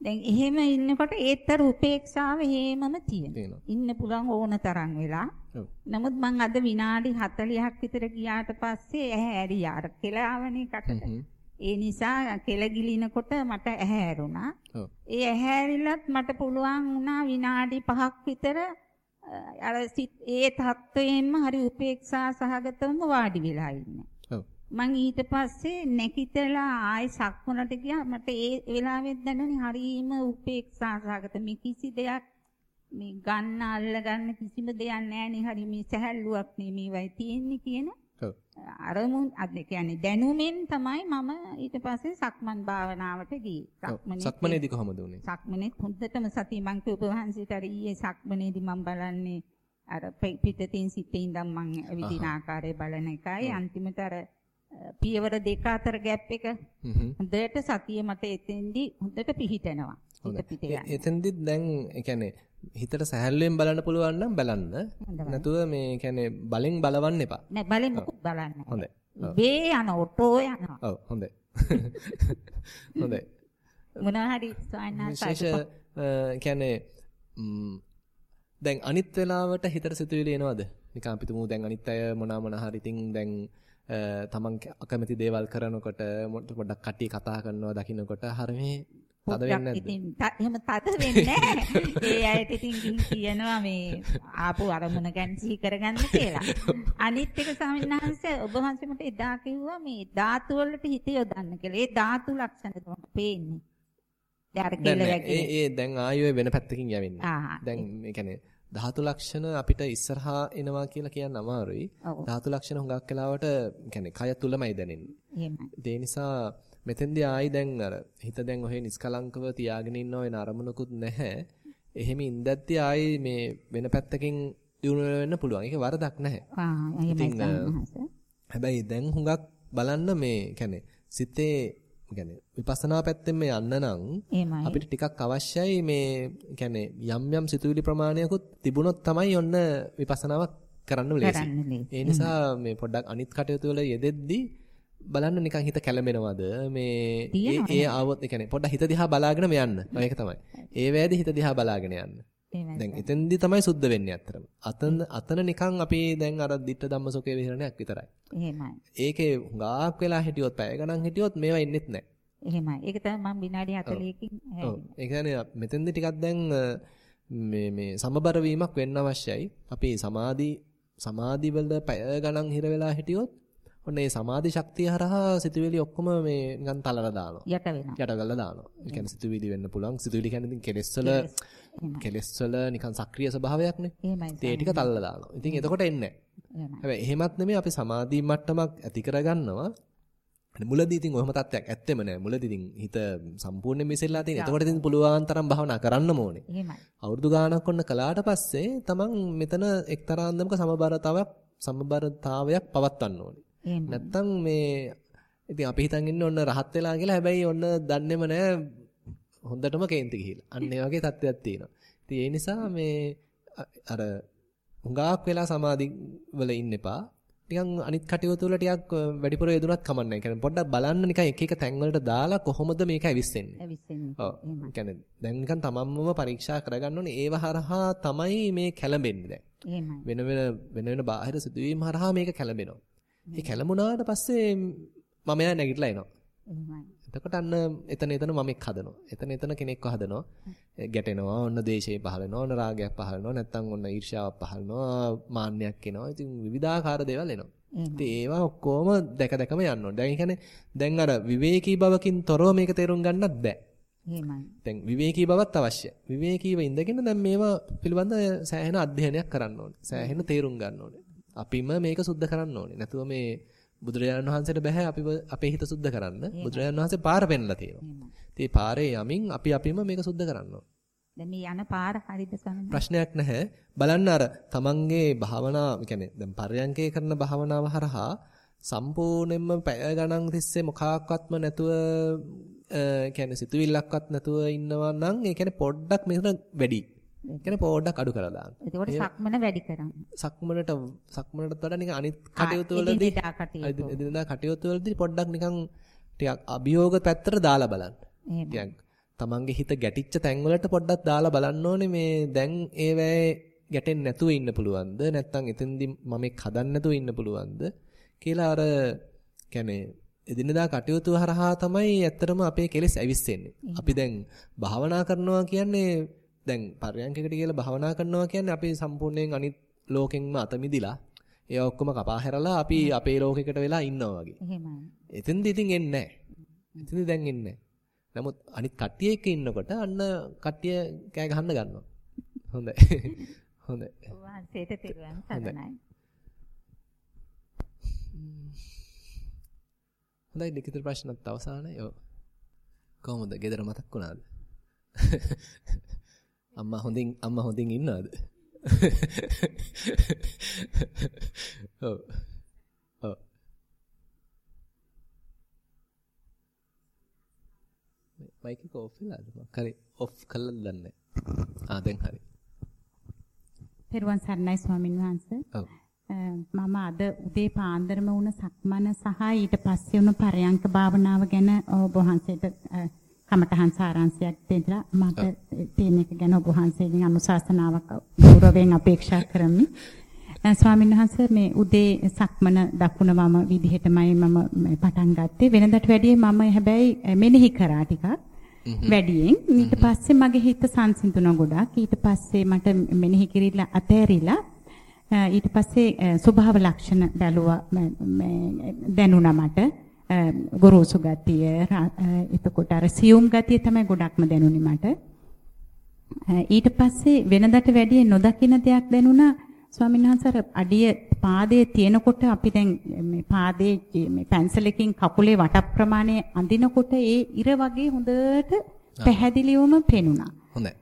දැන් එහෙම ඉන්නකොට ඒතර උපේක්ෂාව හේමම තියෙනවා. ඉන්න පුළුවන් ඕන තරම් වෙලා. නමුත් මං අද විනාඩි 40ක් විතර ගියාට පස්සේ ඇහැ ඇරියා. අර කෙලාවනේ කටට. හ්ම්. ඒ නිසා කෙල ගිලිනකොට මට ඇහැ ඇරුණා. ඒ ඇහැ ඇරිලත් මට පුළුවන් වුණා විනාඩි 5ක් විතර අර ඒ තත්වයෙන්ම හරි උපේක්ෂා සහගතවම වාඩි වෙලා ඉන්න. මං ඊට පස්සේ නැකිතලා ආයි සක්මනට ගියා මට ඒ වෙලාවෙත් දැනුනේ හරීම උපේක්ෂා සහගත මේ කිසි දෙයක් මේ ගන්න අල්ල ගන්න කිසිම දෙයක් නැහැ නේ හරි මේ සැහැල්ලුවක් නේ මේවයි තියෙන්නේ කියන. අරමුණ අද කියන්නේ දැනුමෙන් තමයි මම ඊට පස්සේ සක්මන් භාවනාවට ගියේ. සක්මනේ සක්මනේදී කොහොමද උනේ? සක්මනේත් හොඳටම සතිය මං කිව්ව වහන්සේට අර ඊයේ සක්මනේදී මම බලන්නේ අර පිටතින් සිත්තේ ඉඳන් මං විදින ආකාරය බලන එකයි අන්තිමට අර පියවර දෙක අතර ગેප් එක. හොඳට සතිය මට එතෙන්දී හොඳට පිහිටනවා. හොඳයි. හිත පිට එ- යන්නේ. එතෙන්දිත් දැන් ඒ කියන්නේ හිතට සැහැල්ලුවෙන් බලන්න පුළුවන් නම් බලන්න. නැතුව මේ කියන්නේ බලෙන් බලවන්න එපා. නෑ බලෙන් මොකුත් බලන්න. හොඳයි. වේ යන ඔටෝ යනවා. ඔව් හොඳයි. හොඳයි. මොනවා හරි අ, කියන්නේ දැන් අනිත් වෙලාවට හිතට සිතුවිලි එනවද? නිකන් අපි තුමු දැන් අනිත් අය මොනවා මොන හරි ඉතින් දැන් තමන් අකමැති දේවල් කරනකොට පොඩ්ඩක් කට්ටිය කතා කරනවා දකින්නකොට හරි මේ තද වෙන්නේ නැද්ද? ඉතින් එහෙම තද වෙන්නේ නැහැ. ඒ අයට ඉතින් කියනවා මේ ආපු අරමුණ ගැන සිහි කරගන්න කියලා. අනිත් එක ස්වාමීන් වහන්සේ ඔබ වහන්සේ මට එදා කිව්වා මේ ධාතු වලට හිත යොදන්න කියලා. ඒ ධාතු ලක්ෂණ තමයි පේන්නේ. දැන් අර කියලා නෑ. ඒ වැගේ. ඒ දැන් ආයෙ වෙන පැත්තකින් යවෙන්නේ. දැන් මේ කියන්නේ ධාතු ලක්ෂණ අපිට ඉස්සරහා එනවා කියලා කියන්න අමාරුයි. ධාතු ලක්ෂණ හුඟක් වෙලාවට කියන්නේ කය තුලමයි දැනෙන්නේ. ඒ නිසා මෙතෙන්දී ආයි දැන් අර හිත දැන් ඔහේ නිස්කලංකව තියාගෙන ඉන්න වෙන අරමුණකුත් නැහැ. එහෙම ඉඳද්දී ආයි මේ වෙන පැත්තකින් දිනු වෙන්න පුළුවන්. ඒක වරදක් නැහැ. හැබැයි දැන් හුඟක් බලන්න මේ කියන්නේ සිතේ කියන්නේ විපස්සනා පැත්තෙන් මේ යන්න නම්. අපිට ටිකක් අවශ්‍යයි මේ කියන්නේ යම් යම් සිතුවිලි ප්‍රමාණයකුත් තිබුණොත් තමයි ඔන්න විපස්සනාවක්. කරන්න ලේසි. ඒ නිසා මේ පොඩ්ඩක් අනිත් කටයුතු වල යෙදෙද්දී බලන්න නිකන් හිත කැළඹෙනවද මේ ඒ ආවොත් ඒ කියන්නේ පොඩ්ඩක් හිත දිහා බලාගෙනම යන්න. ඒක තමයි. ඒ වේදී හිත දිහා බලාගෙන යන්න. දැන් එතෙන්දී තමයි සුද්ධ වෙන්නේ අත්‍තරම. අතන අතන නිකන් අපි දැන් අර ditta ධම්මසෝකේ විහරණයක් විතරයි. එහෙමයි. ඒකේ හුඟක් වෙලා හිටියොත් පැය ගණන් හිටියොත් මේවා එන්නෙත් නැහැ. එහෙමයි. ඒක තමයි මම විනාඩි 40කින් ඔව්. ඒ කියන්නේ මෙතෙන්ද ටිකක් දැන් මේ මේ සමබර වීමක් වෙන්න අවශ්‍යයි. අපි සමාධි සමාධි වල පැය ගණන් හිර වෙලා හිටියොත් ඔන්න ඒ සමාධි ශක්තිය හරහා සිතුවිලි ඔක්කොම මේ නිකන් තලලා දානවා. යට වෙනවා. යටගල්ලා දානවා. ඒ කියන්නේ සිතුවිලි වෙන්න පුළුවන්. සිතුවිලි කියන්නේ ඉතින් කෙලෙස් වල. කෙලෙස් වල නිකන් සක්‍රීය ස්වභාවයක්නේ. ඒ ටික තල්ලා දානවා. ඉතින් එතකොට එන්නේ නැහැ. හැබැයි එහෙමත් නෙමෙයි අපි සමාධි මට්ටමක් ඇති කරගන්නවා. මුලදී ඉතින් ඔහම තත්ත්වයක් ඇත්තෙම නෑ. මුලදී ඉතින් හිත සම්පූර්ණයෙන් මිසෙල්ලා තියෙන. එතකොට ඉතින් පුළුවන් තරම් භාවනා කරන්නම ඕනේ. එහෙමයි. අවුරුදු ගාණක් ඔන්න කළාට පස්සේ තමන් මෙතන එක්තරා අන්දමක සමබරතාවයක් සමබරතාවයක් පවත්වන්න ඕනේ. නැත්තම් මේ ඉතින් අපි හිතන් ඉන්නේ ඔන්න රහත් වෙලා කියලා. හැබැයි ඔන්න දන්නේම නෑ හොඳටම කේන්ති ගිහිල්ලා. අන්න ඒ වගේ තත්ත්වයක් තියෙනවා. ඉතින් ඒ නිසා මේ අර හුඟක් වෙලා සමාධි වල ඉන්න එපා. නිකන් අනිත් කටයුතු වල ටිකක් වැඩිපුර යෙදුනත් කමක් නැහැ. කියන්නේ පොඩ්ඩක් බලන්න නිකන් එක එක තැන් වලට දාලා කොහොමද මේක ඇවිස්සෙන්නේ. ඇවිස්සෙන්නේ. ඔව්. කියන්නේ දැන් නිකන් තමන්මම පරීක්ෂා කරගන්න ඕනේ. ඒව හරහා තමයි මේ කැළඹෙන්නේ දැන්. එහෙමයි. වෙන වෙන වෙන වෙන බාහිර සිදුවීම් හරහා මේක කැළඹෙනවා. ඒ කැළඹුණාට පස්සේ මම එයා නැගිටලා එනවා. එහෙමයි. එතකොට අන්න එතන එතන මමෙක් හදනවා. එතන එතන කෙනෙක්ව හදනවා. ගැටෙනවා. ඔන්න දේශේ පහල වෙනවා. ඔන්න රාගයක් පහල වෙනවා. නැත්තම් ඔන්න ඊර්ෂ්‍යාවක් පහල වෙනවා. මාන්නයක් එනවා. ඉතින් විවිධාකාර දේවල් එනවා. ඉතින් ඒවා ඔක්කොම දැක දැකම යන්න ඕනේ. දැන් කියන්නේ දැන් අර විවේකී බවකින් තොරව මේක තේරුම් ගන්නත් බෑ. එහෙමයි. දැන් විවේකී බවත් අවශ්‍යයි. විවේකීව ඉඳගෙන දැන් මේවා පිළිබඳ සෑහෙන අධ්‍යයනයක් කරන්න ඕනේ. සෑහෙන තේරුම් ගන්න ඕනේ. අපිම මේක සුද්ධ කරන්න ඕනේ. නැතුව මේ බුදුරජාණන් වහන්සේට බෑ අපිව අපේ හිත සුද්ධ කරන්න. බුදුරජාණන් වහන්සේ පාර පෙන්නලා තියෙනවා. ඉතින් පාරේ යමින් අපි අපිම මේක සුද්ධ කරන්න ඕනේ. දැන් මේ යන පාර හරිද ස්වාමීනි? ප්‍රශ්නයක් නැහැ. බලන්න අර තමන්ගේ භාවනා, කියන්නේ දැන් පරයන්කේ කරන භාවනාව හරහා සම්පූර්ණයෙන්ම පැය ගණන් තිස්සේ මොකක්වත්ම නැතුව කියන්නේ සිතුවිල්ලක්වත් නැතුව ඉන්නවා නම් ඒ කියන්නේ පොඩ්ඩක් මෙතන වැඩි. ඒ කියන්නේ පොඩ්ඩක් අඩු කරලා දාන්න. එතකොට සක්මන වැඩි කරන්න. සක්මනට සක්මනට වඩා නිකන් අනිත් කටයුතු වලදී එදිනෙදා කටයුතු. වලදී පොඩ්ඩක් නිකන් ටිකක් අභියෝග පැත්තට දාලා බලන්න. ටිකක් තමන්ගේ හිත ගැටිච්ච තැන් වලට පොඩ්ඩක් දාලා බලන්න ඕනේ මේ දැන් ඒ වෙයි ගැටෙන්නේ නැතුව ඉන්න පුළුවන්ද නැත්නම් එතෙන්දි මම එක් හදන්න නැතුව ඉන්න පුළුවන්ද කියලා අර කියන්නේ එදිනදා කටයුතු හරහා තමයි ඇත්තටම අපේ කෙලෙස් ඇවිස්සෙන්නේ. අපි දැන් භාවනා කරනවා කියන්නේ දැන් පරයන්කකට කියලා භාවනා කරනවා කියන්නේ අපි සම්පූර්ණයෙන් අනිත් ලෝකෙන්ම අත මිදිලා ඒ ඔක්කොම කපා හැරලා අපි අපේ ලෝකෙකට වෙලා ඉන්නවා වගේ. එහෙමයි. එතෙන්දි ඉතින් එන්නේ නැහැ. එතෙන්දි දැන් එන්නේ නැහැ. නමුත් අනිත් කට්ටිය එක්ක ඉන්නකොට අන්න කට්ටිය කෑ ගහන්න ගන්නවා. හොඳයි. හොඳයි. වහන්සේට තෙරුවන් සරණයි. හොඳයි ලිඛිත ප්‍රශ්නත් අවසానයි. ඔව්. කොහොමද? ගෙදර මතක් වුණාද? අම්මා හොඳින් අම්මා හොඳින් ඉන්නවද? ඔව්. ඔව්. මයික් එක ඔෆ් වෙලාද? කරේ ඔෆ් කළාද දන්නේ ආ දැන් හරි. පෙරුවන් සරණයි ස්වාමින් වහන්සේ. ඔව්. මම අද උදේ පාන්දරම වුණ සක්මන සහ ඊට පස්සේ වුණ පරයන්ක භාවනාව ගැන ඔබ වහන්සේට කමඨහන් සාරාංශයක් දෙන්නලා මට තියෙන එක ගැන ඔබ වහන්සේගෙන් අනුශාසනාවක් ගෞරවයෙන් අපේක්ෂා කරමි. ස්වාමීන් වහන්සේ මේ උදේ සක්මන දකුණ වම විදිහටමයි මම පටන් ගත්තේ. වෙනදට වැඩිය මම හැබැයි මෙනෙහි කරා ටිකක්. වැඩියෙන් ඊට පස්සේ මගේ හිත සංසිඳුණා ගොඩක්. ඊට පස්සේ මට මෙනෙහි කිරිලා අතෑරිලා ඊට පස්සේ ස්වභාව ලක්ෂණ බැලුවා දැනුණා මට. ගොරෝසු ගතිය එතකොට අර සියුම් ගතිය තමයි ගොඩක්ම දැනුනේ මට. ඊට පස්සේ වෙනදට වැඩිය නොදකින දෙයක් දැනුණා ස්වාමීන් වහන්සේ අඩිය පාදයේ තියෙනකොට අපි දැන් මේ පාදයේ මේ පැන්සලකින් කකුලේ වට ප්‍රමාණය අඳිනකොට ඒ ඉර වගේ හොඳට පැහැදිලිවම පෙනුණා. හොඳයි.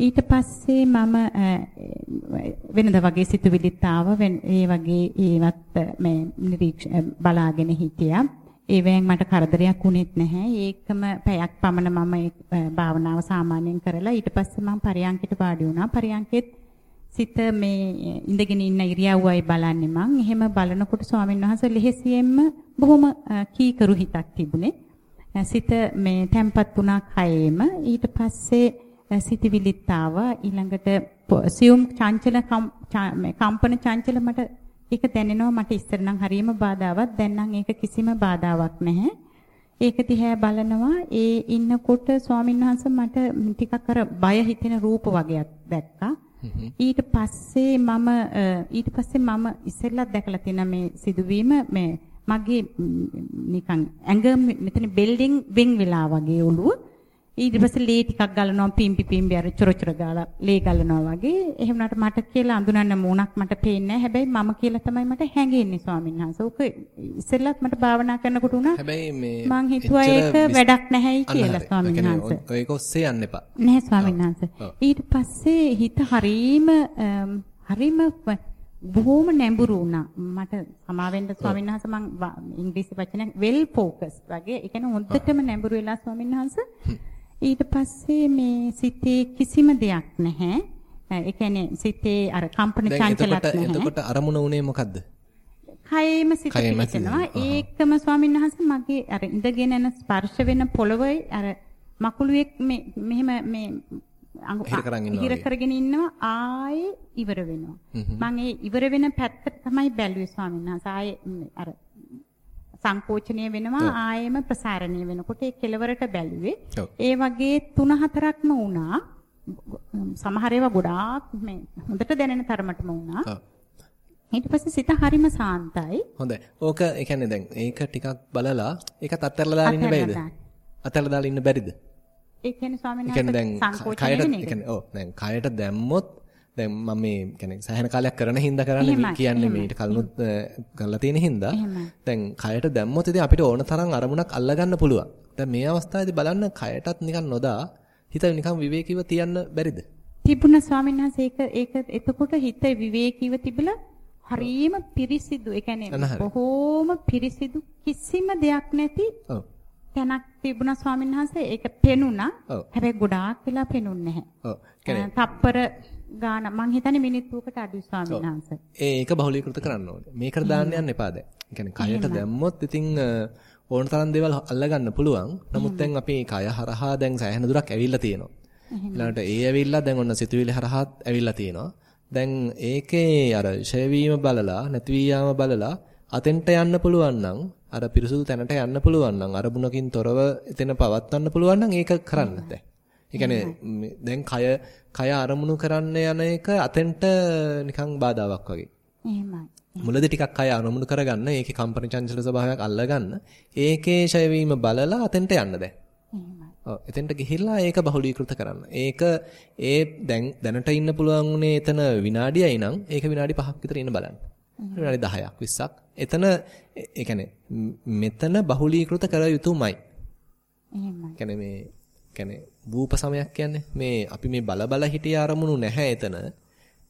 ඊට පස්සේ මම වෙනද වගේ සිතුවිලිත් ආව ඒ වගේ ඒවත් මේ නිරීක්ෂ බලාගෙන හිටියා. ඒවෙන් මට කරදරයක් වුණෙත් නැහැ. ඒකම පැයක් පමණ මම භාවනාව සාමාන්‍යයෙන් කරලා ඊට පස්සේ මම පරියන්කිට වාඩි වුණා. පරියන්කෙත් සිත මේ ඉඳගෙන ඉන්න ඉරියව්වයි බලන්නේ මං. එහෙම බලනකොට ස්වාමීන් වහන්සේ ලෙහෙසියෙන්ම බොහොම කීකරු හිතක් තිබුණේ. සිත මේ තැම්පත් වුණා කයෙම. ඊට පස්සේ සිතවිලිත් ආවා. ඊළඟට සියුම් චංචල කම්පන චංචල මට ඒක දැනෙනවා මට ඉස්සර නම් හරියම බාධාවක් දැන් නම් ඒක කිසිම බාධාවක් නැහැ. ඒක දිහා බලනවා ඒ ඉන්නකොට ස්වාමීන් වහන්සේ මට ටිකක් අර බය හිතෙන රූප වගේක් දැක්කා. ඊට පස්සේ මම ඊට පස්සේ මම ඉස්සෙල්ලත් දැකලා තියෙන මේ සිදුවීම මේ මගේ නිකන් ඇඟ මෙතන බිල්ඩින් වින් වෙලා වගේ ඔළුව ඊට පස්සේ ලේ ටිකක් ගලනවා පිම්පි පිම්පි අර චොර චොර ගාලා ලේ ගලනවා වගේ එහෙම නට මට කියලා අඳුනන්න මූණක් මට පේන්නේ හැබැයි මම කියලා තමයි මට හැඟෙන්නේ ස්වාමීන් වහන්සේ. ඕක ඉස්සෙල්ලත් මට භාවනා කරනකොට උනා හැබැයි මේ මං හිතුවා ඒක වැඩක් නැහැයි කියලා ස්වාමීන් වහන්සේ. ඒක ඔස්සේ යන්න එපා. නැහැ ස්වාමීන් වහන්සේ. ඊට පස්සේ හිත හරීම හරීම බොහොම නැඹුරු වුණා. මට සමාවෙන්න ස්වාමීන් වහන්සේ මං ඉංග්‍රීසි වචනයක් well focused වගේ. ඒ කියන්නේ හොඳටම නැඹුරු වෙලා ස්වාමීන් වහන්සේ ඊට පස්සේ මේ සිතේ කිසිම දෙයක් නැහැ. ඒ කියන්නේ සිතේ අර කම්පන චංචලයක් නැහැ. එතකොට අරමුණ උනේ මොකද්ද? කයෙම සිත පිහිටනවා. ඒකම ස්වාමීන් වහන්සේ මගේ අර ඉඳගෙන යන ස්පර්ශ වෙන පොළවේ අර මකුළුවෙක් මේ මෙහෙම මේ හිර කරගෙන ඉන්නවා ආයේ ඉවර වෙනවා. මම ඒ ඉවර වෙන පැත්තට තමයි බැලුවේ ස්වාමීන් වහන්සේ. ආයේ අර සංකෝචනය වෙනවා ආයෙම ප්‍රසාරණය වෙනකොට ඒ කෙලවරට බැලුවේ. ඒ වගේ 3-4ක්ම වුණා. සමහර ඒවා ගොඩාක් මේ හොඳට දැනෙන තරමටම වුණා. ඊට පස්සේ සිත හරිම සාන්තයි. හොඳයි. ඕක ඒ කියන්නේ දැන් ඒක ටිකක් බලලා ඒකත් අත්හැරලා දාලා ඉන්න බැයිද? අත්හැරලා දාලා ඉන්න බැරිද? ඒ කියන්නේ ස්වාමීන් වහන්සේ සංකෝචනය වෙන එක. ඔව් දැන් කයට දැම්මොත් දැන් මම මේ කියන්නේ සෑහෙන කාලයක් කරන හින්දා කරන්නේ කියන්නේ මේට කලුත් කරලා තියෙන හින්දා දැන් කයට දැම්මොත් ඉතින් අපිට ඕන තරම් අරමුණක් අල්ලගන්න පුළුවන්. දැන් මේ අවස්ථාවේදී බලන්න කයටත් නිකන් නොදා හිත නිකන් විවේකීව තියන්න බැරිද? තිබුණ ස්වාමීන් වහන්සේ ඒක ඒක එතකොට හිත විවේකීව තිබිලා හරීම පිරිසිදු. ඒ කියන්නේ බොහෝම පිරිසිදු කිසිම දෙයක් නැති තැනක් තිබුණා ස්වාමීන් වහන්සේ ඒක පෙනුණා. හැබැයි ගොඩාක් වෙලා පෙනුන්නේ නැහැ. ඔව්. තප්පර ගාන මං හිතන්නේ මිනිත්තුවකට අඩුයි ස්වාමීන් වහන්සේ. ඒක බහුලීකృత කරන්න ඕනේ. මේකට දාන්න යන්න එපා දැන්. ඒ කියන්නේ කයට දැම්මොත් ඉතින් ඕන තරම් දේවල් අල්ලගන්න පුළුවන්. නමුත් දැන් අපි කය හරහා දැන් සෑහෙන දුරක් ඇවිල්ලා තියෙනවා. ඊළඟට ඒ ඇවිල්ලා දැන් ඔන්න සිතුවිලි හරහාත් ඇවිල්ලා තියෙනවා. දැන් ඒකේ අර ෂයවීම බලලා යාම බලලා අතෙන්ට යන්න පුළුවන් නම් අර පිරිසුදු තැනට යන්න පුළුවන් නම් අරමුණකින් තොරව එතන පවත්වන්න පුළුවන් නම් ඒක කරන්න දැන්. ඒ කියන්නේ දැන් කය කය අරමුණු කරන්න යන එක අතෙන්ට නිකන් බාධාවක් වගේ. එහෙමයි. මුලදී ටිකක් කය අරමුණු කරගන්න, ඒකේ කම්පන චංචල ස්වභාවයක් අල්ලගන්න, ඒකේ ඡය වීම බලලා අතෙන්ට යන්න දැන්. එහෙමයි. ඔව් එතෙන්ට ගිහිල්ලා ඒක බහුලීකృత කරන්න. ඒක ඒ දැන් දැනට ඉන්න පුළුවන් උනේ එතන විනාඩියයි නම් ඒක විනාඩි 5ක් විතර ඉන්න බලන්න. විනාඩි 10ක් 20ක්. එතන ඒ කියන්නේ මෙතන බහුලීකృత කර යුතුමයි. එහෙමයි. කියන්නේ මේ කියන්නේ භූප සමයක් කියන්නේ මේ අපි මේ බල බල හිටිය අරමුණු නැහැ එතන.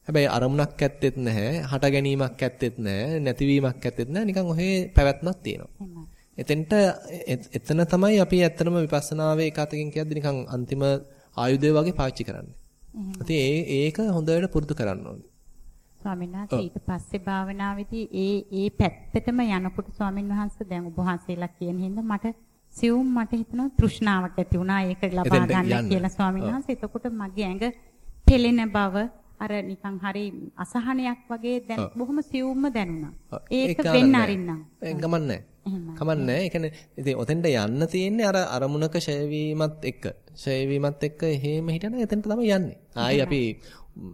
හැබැයි අරමුණක් ඇත්තෙත් නැහැ, හට ගැනීමක් ඇත්තෙත් නැහැ, නැතිවීමක් ඇත්තෙත් නැහැ. නිකන් ඔහේ පැවැත්මක් තියෙනවා. එතෙන්ට එතන තමයි අපි ඇත්තටම විපස්සනාවේ එක අතකින් කියද්දි නිකන් අන්තිම ආයුධය වගේ පාවිච්චි කරන්නේ. ඉතින් ඒ ඒක හොඳට පුරුදු කරන්න ඕනේ. ස්වාමීන් වහන්සේ ඊට පස්සේ භාවනාවේදී ඒ ඒ පැත්තටම යනකොට ස්වාමීන් වහන්සේ දැන් ඔබ වහන්සේලා කියන හින්දා මට සියුම් මට හිතෙනවා තෘෂ්ණාවක් ඇති වුණා ඒක ලබා ගන්න කියලා ස්වාමීන් වහන්සේ. එතකොට මගේ ඇඟ පෙළෙන බව අර නිකන් හරි අසහනයක් වගේ දැන් බොහොම සියුම්ම දැනුණා. ඒක වෙන්න අරින්නම්. ඒක ගමන්නේ කමන්නේ. ඒ කියන්නේ ඉතින් ඔතෙන්ට යන්න තියෙන්නේ අර අරමුණක ෂය වීමත් එක්ක. ෂය වීමත් එක්ක එහෙම හිටන එතෙන්ට තමයි යන්නේ. ආයි අපි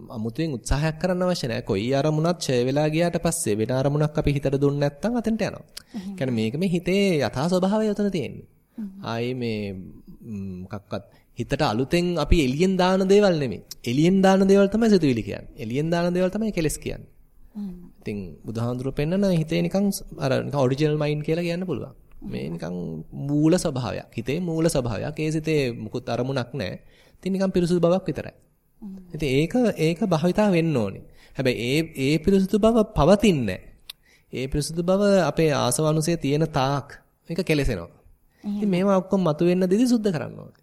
අමුතුවෙන් උත්සාහයක් කරන්න අවශ්‍ය නැහැ. කොයි අරමුණක් ඡය වෙලා ගියාට පස්සේ වෙන අරමුණක් අපි හිතට දුන්නේ නැත්නම් අතෙන්ට යනවා. කියන්නේ මේක මේ හිතේ යථා ස්වභාවය උතන තියෙන්නේ. ආයේ මේ මොකක්වත් හිතට අලුතෙන් අපි එළියෙන් දාන දේවල් නෙමෙයි. එළියෙන් දාන දේවල් තමයි සිතුවිලි කියන්නේ. එළියෙන් දාන දේවල් තමයි කෙලස් කියන්නේ. ඉතින් බුදුහාඳුරුව පෙන්නන හිතේ නිකන් අර නිකන් ඔරිජිනල් මයින්ඩ් කියලා කියන්න පුළුවන්. මේ නිකන් මූල ස්වභාවයක්. හිතේ මූල ස්වභාවයක්. ඒ සිතේ මුකුත් අරමුණක් නැහැ. ඉතින් නිකන් පිරිසුදු බවක් විතරයි. ඉතින් ඒක ඒක භාවිතා වෙන්න ඕනේ. හැබැයි ඒ ඒ පිරිසුදු බව පවතින්නේ ඒ පිරිසුදු බව අපේ ආසවනුසේ තියෙන තාක් මේක කෙලසෙනවා. ඉතින් මේවා ඔක්කොම මතුවෙන්න දෙදි සුද්ධ කරන්න ඕනේ.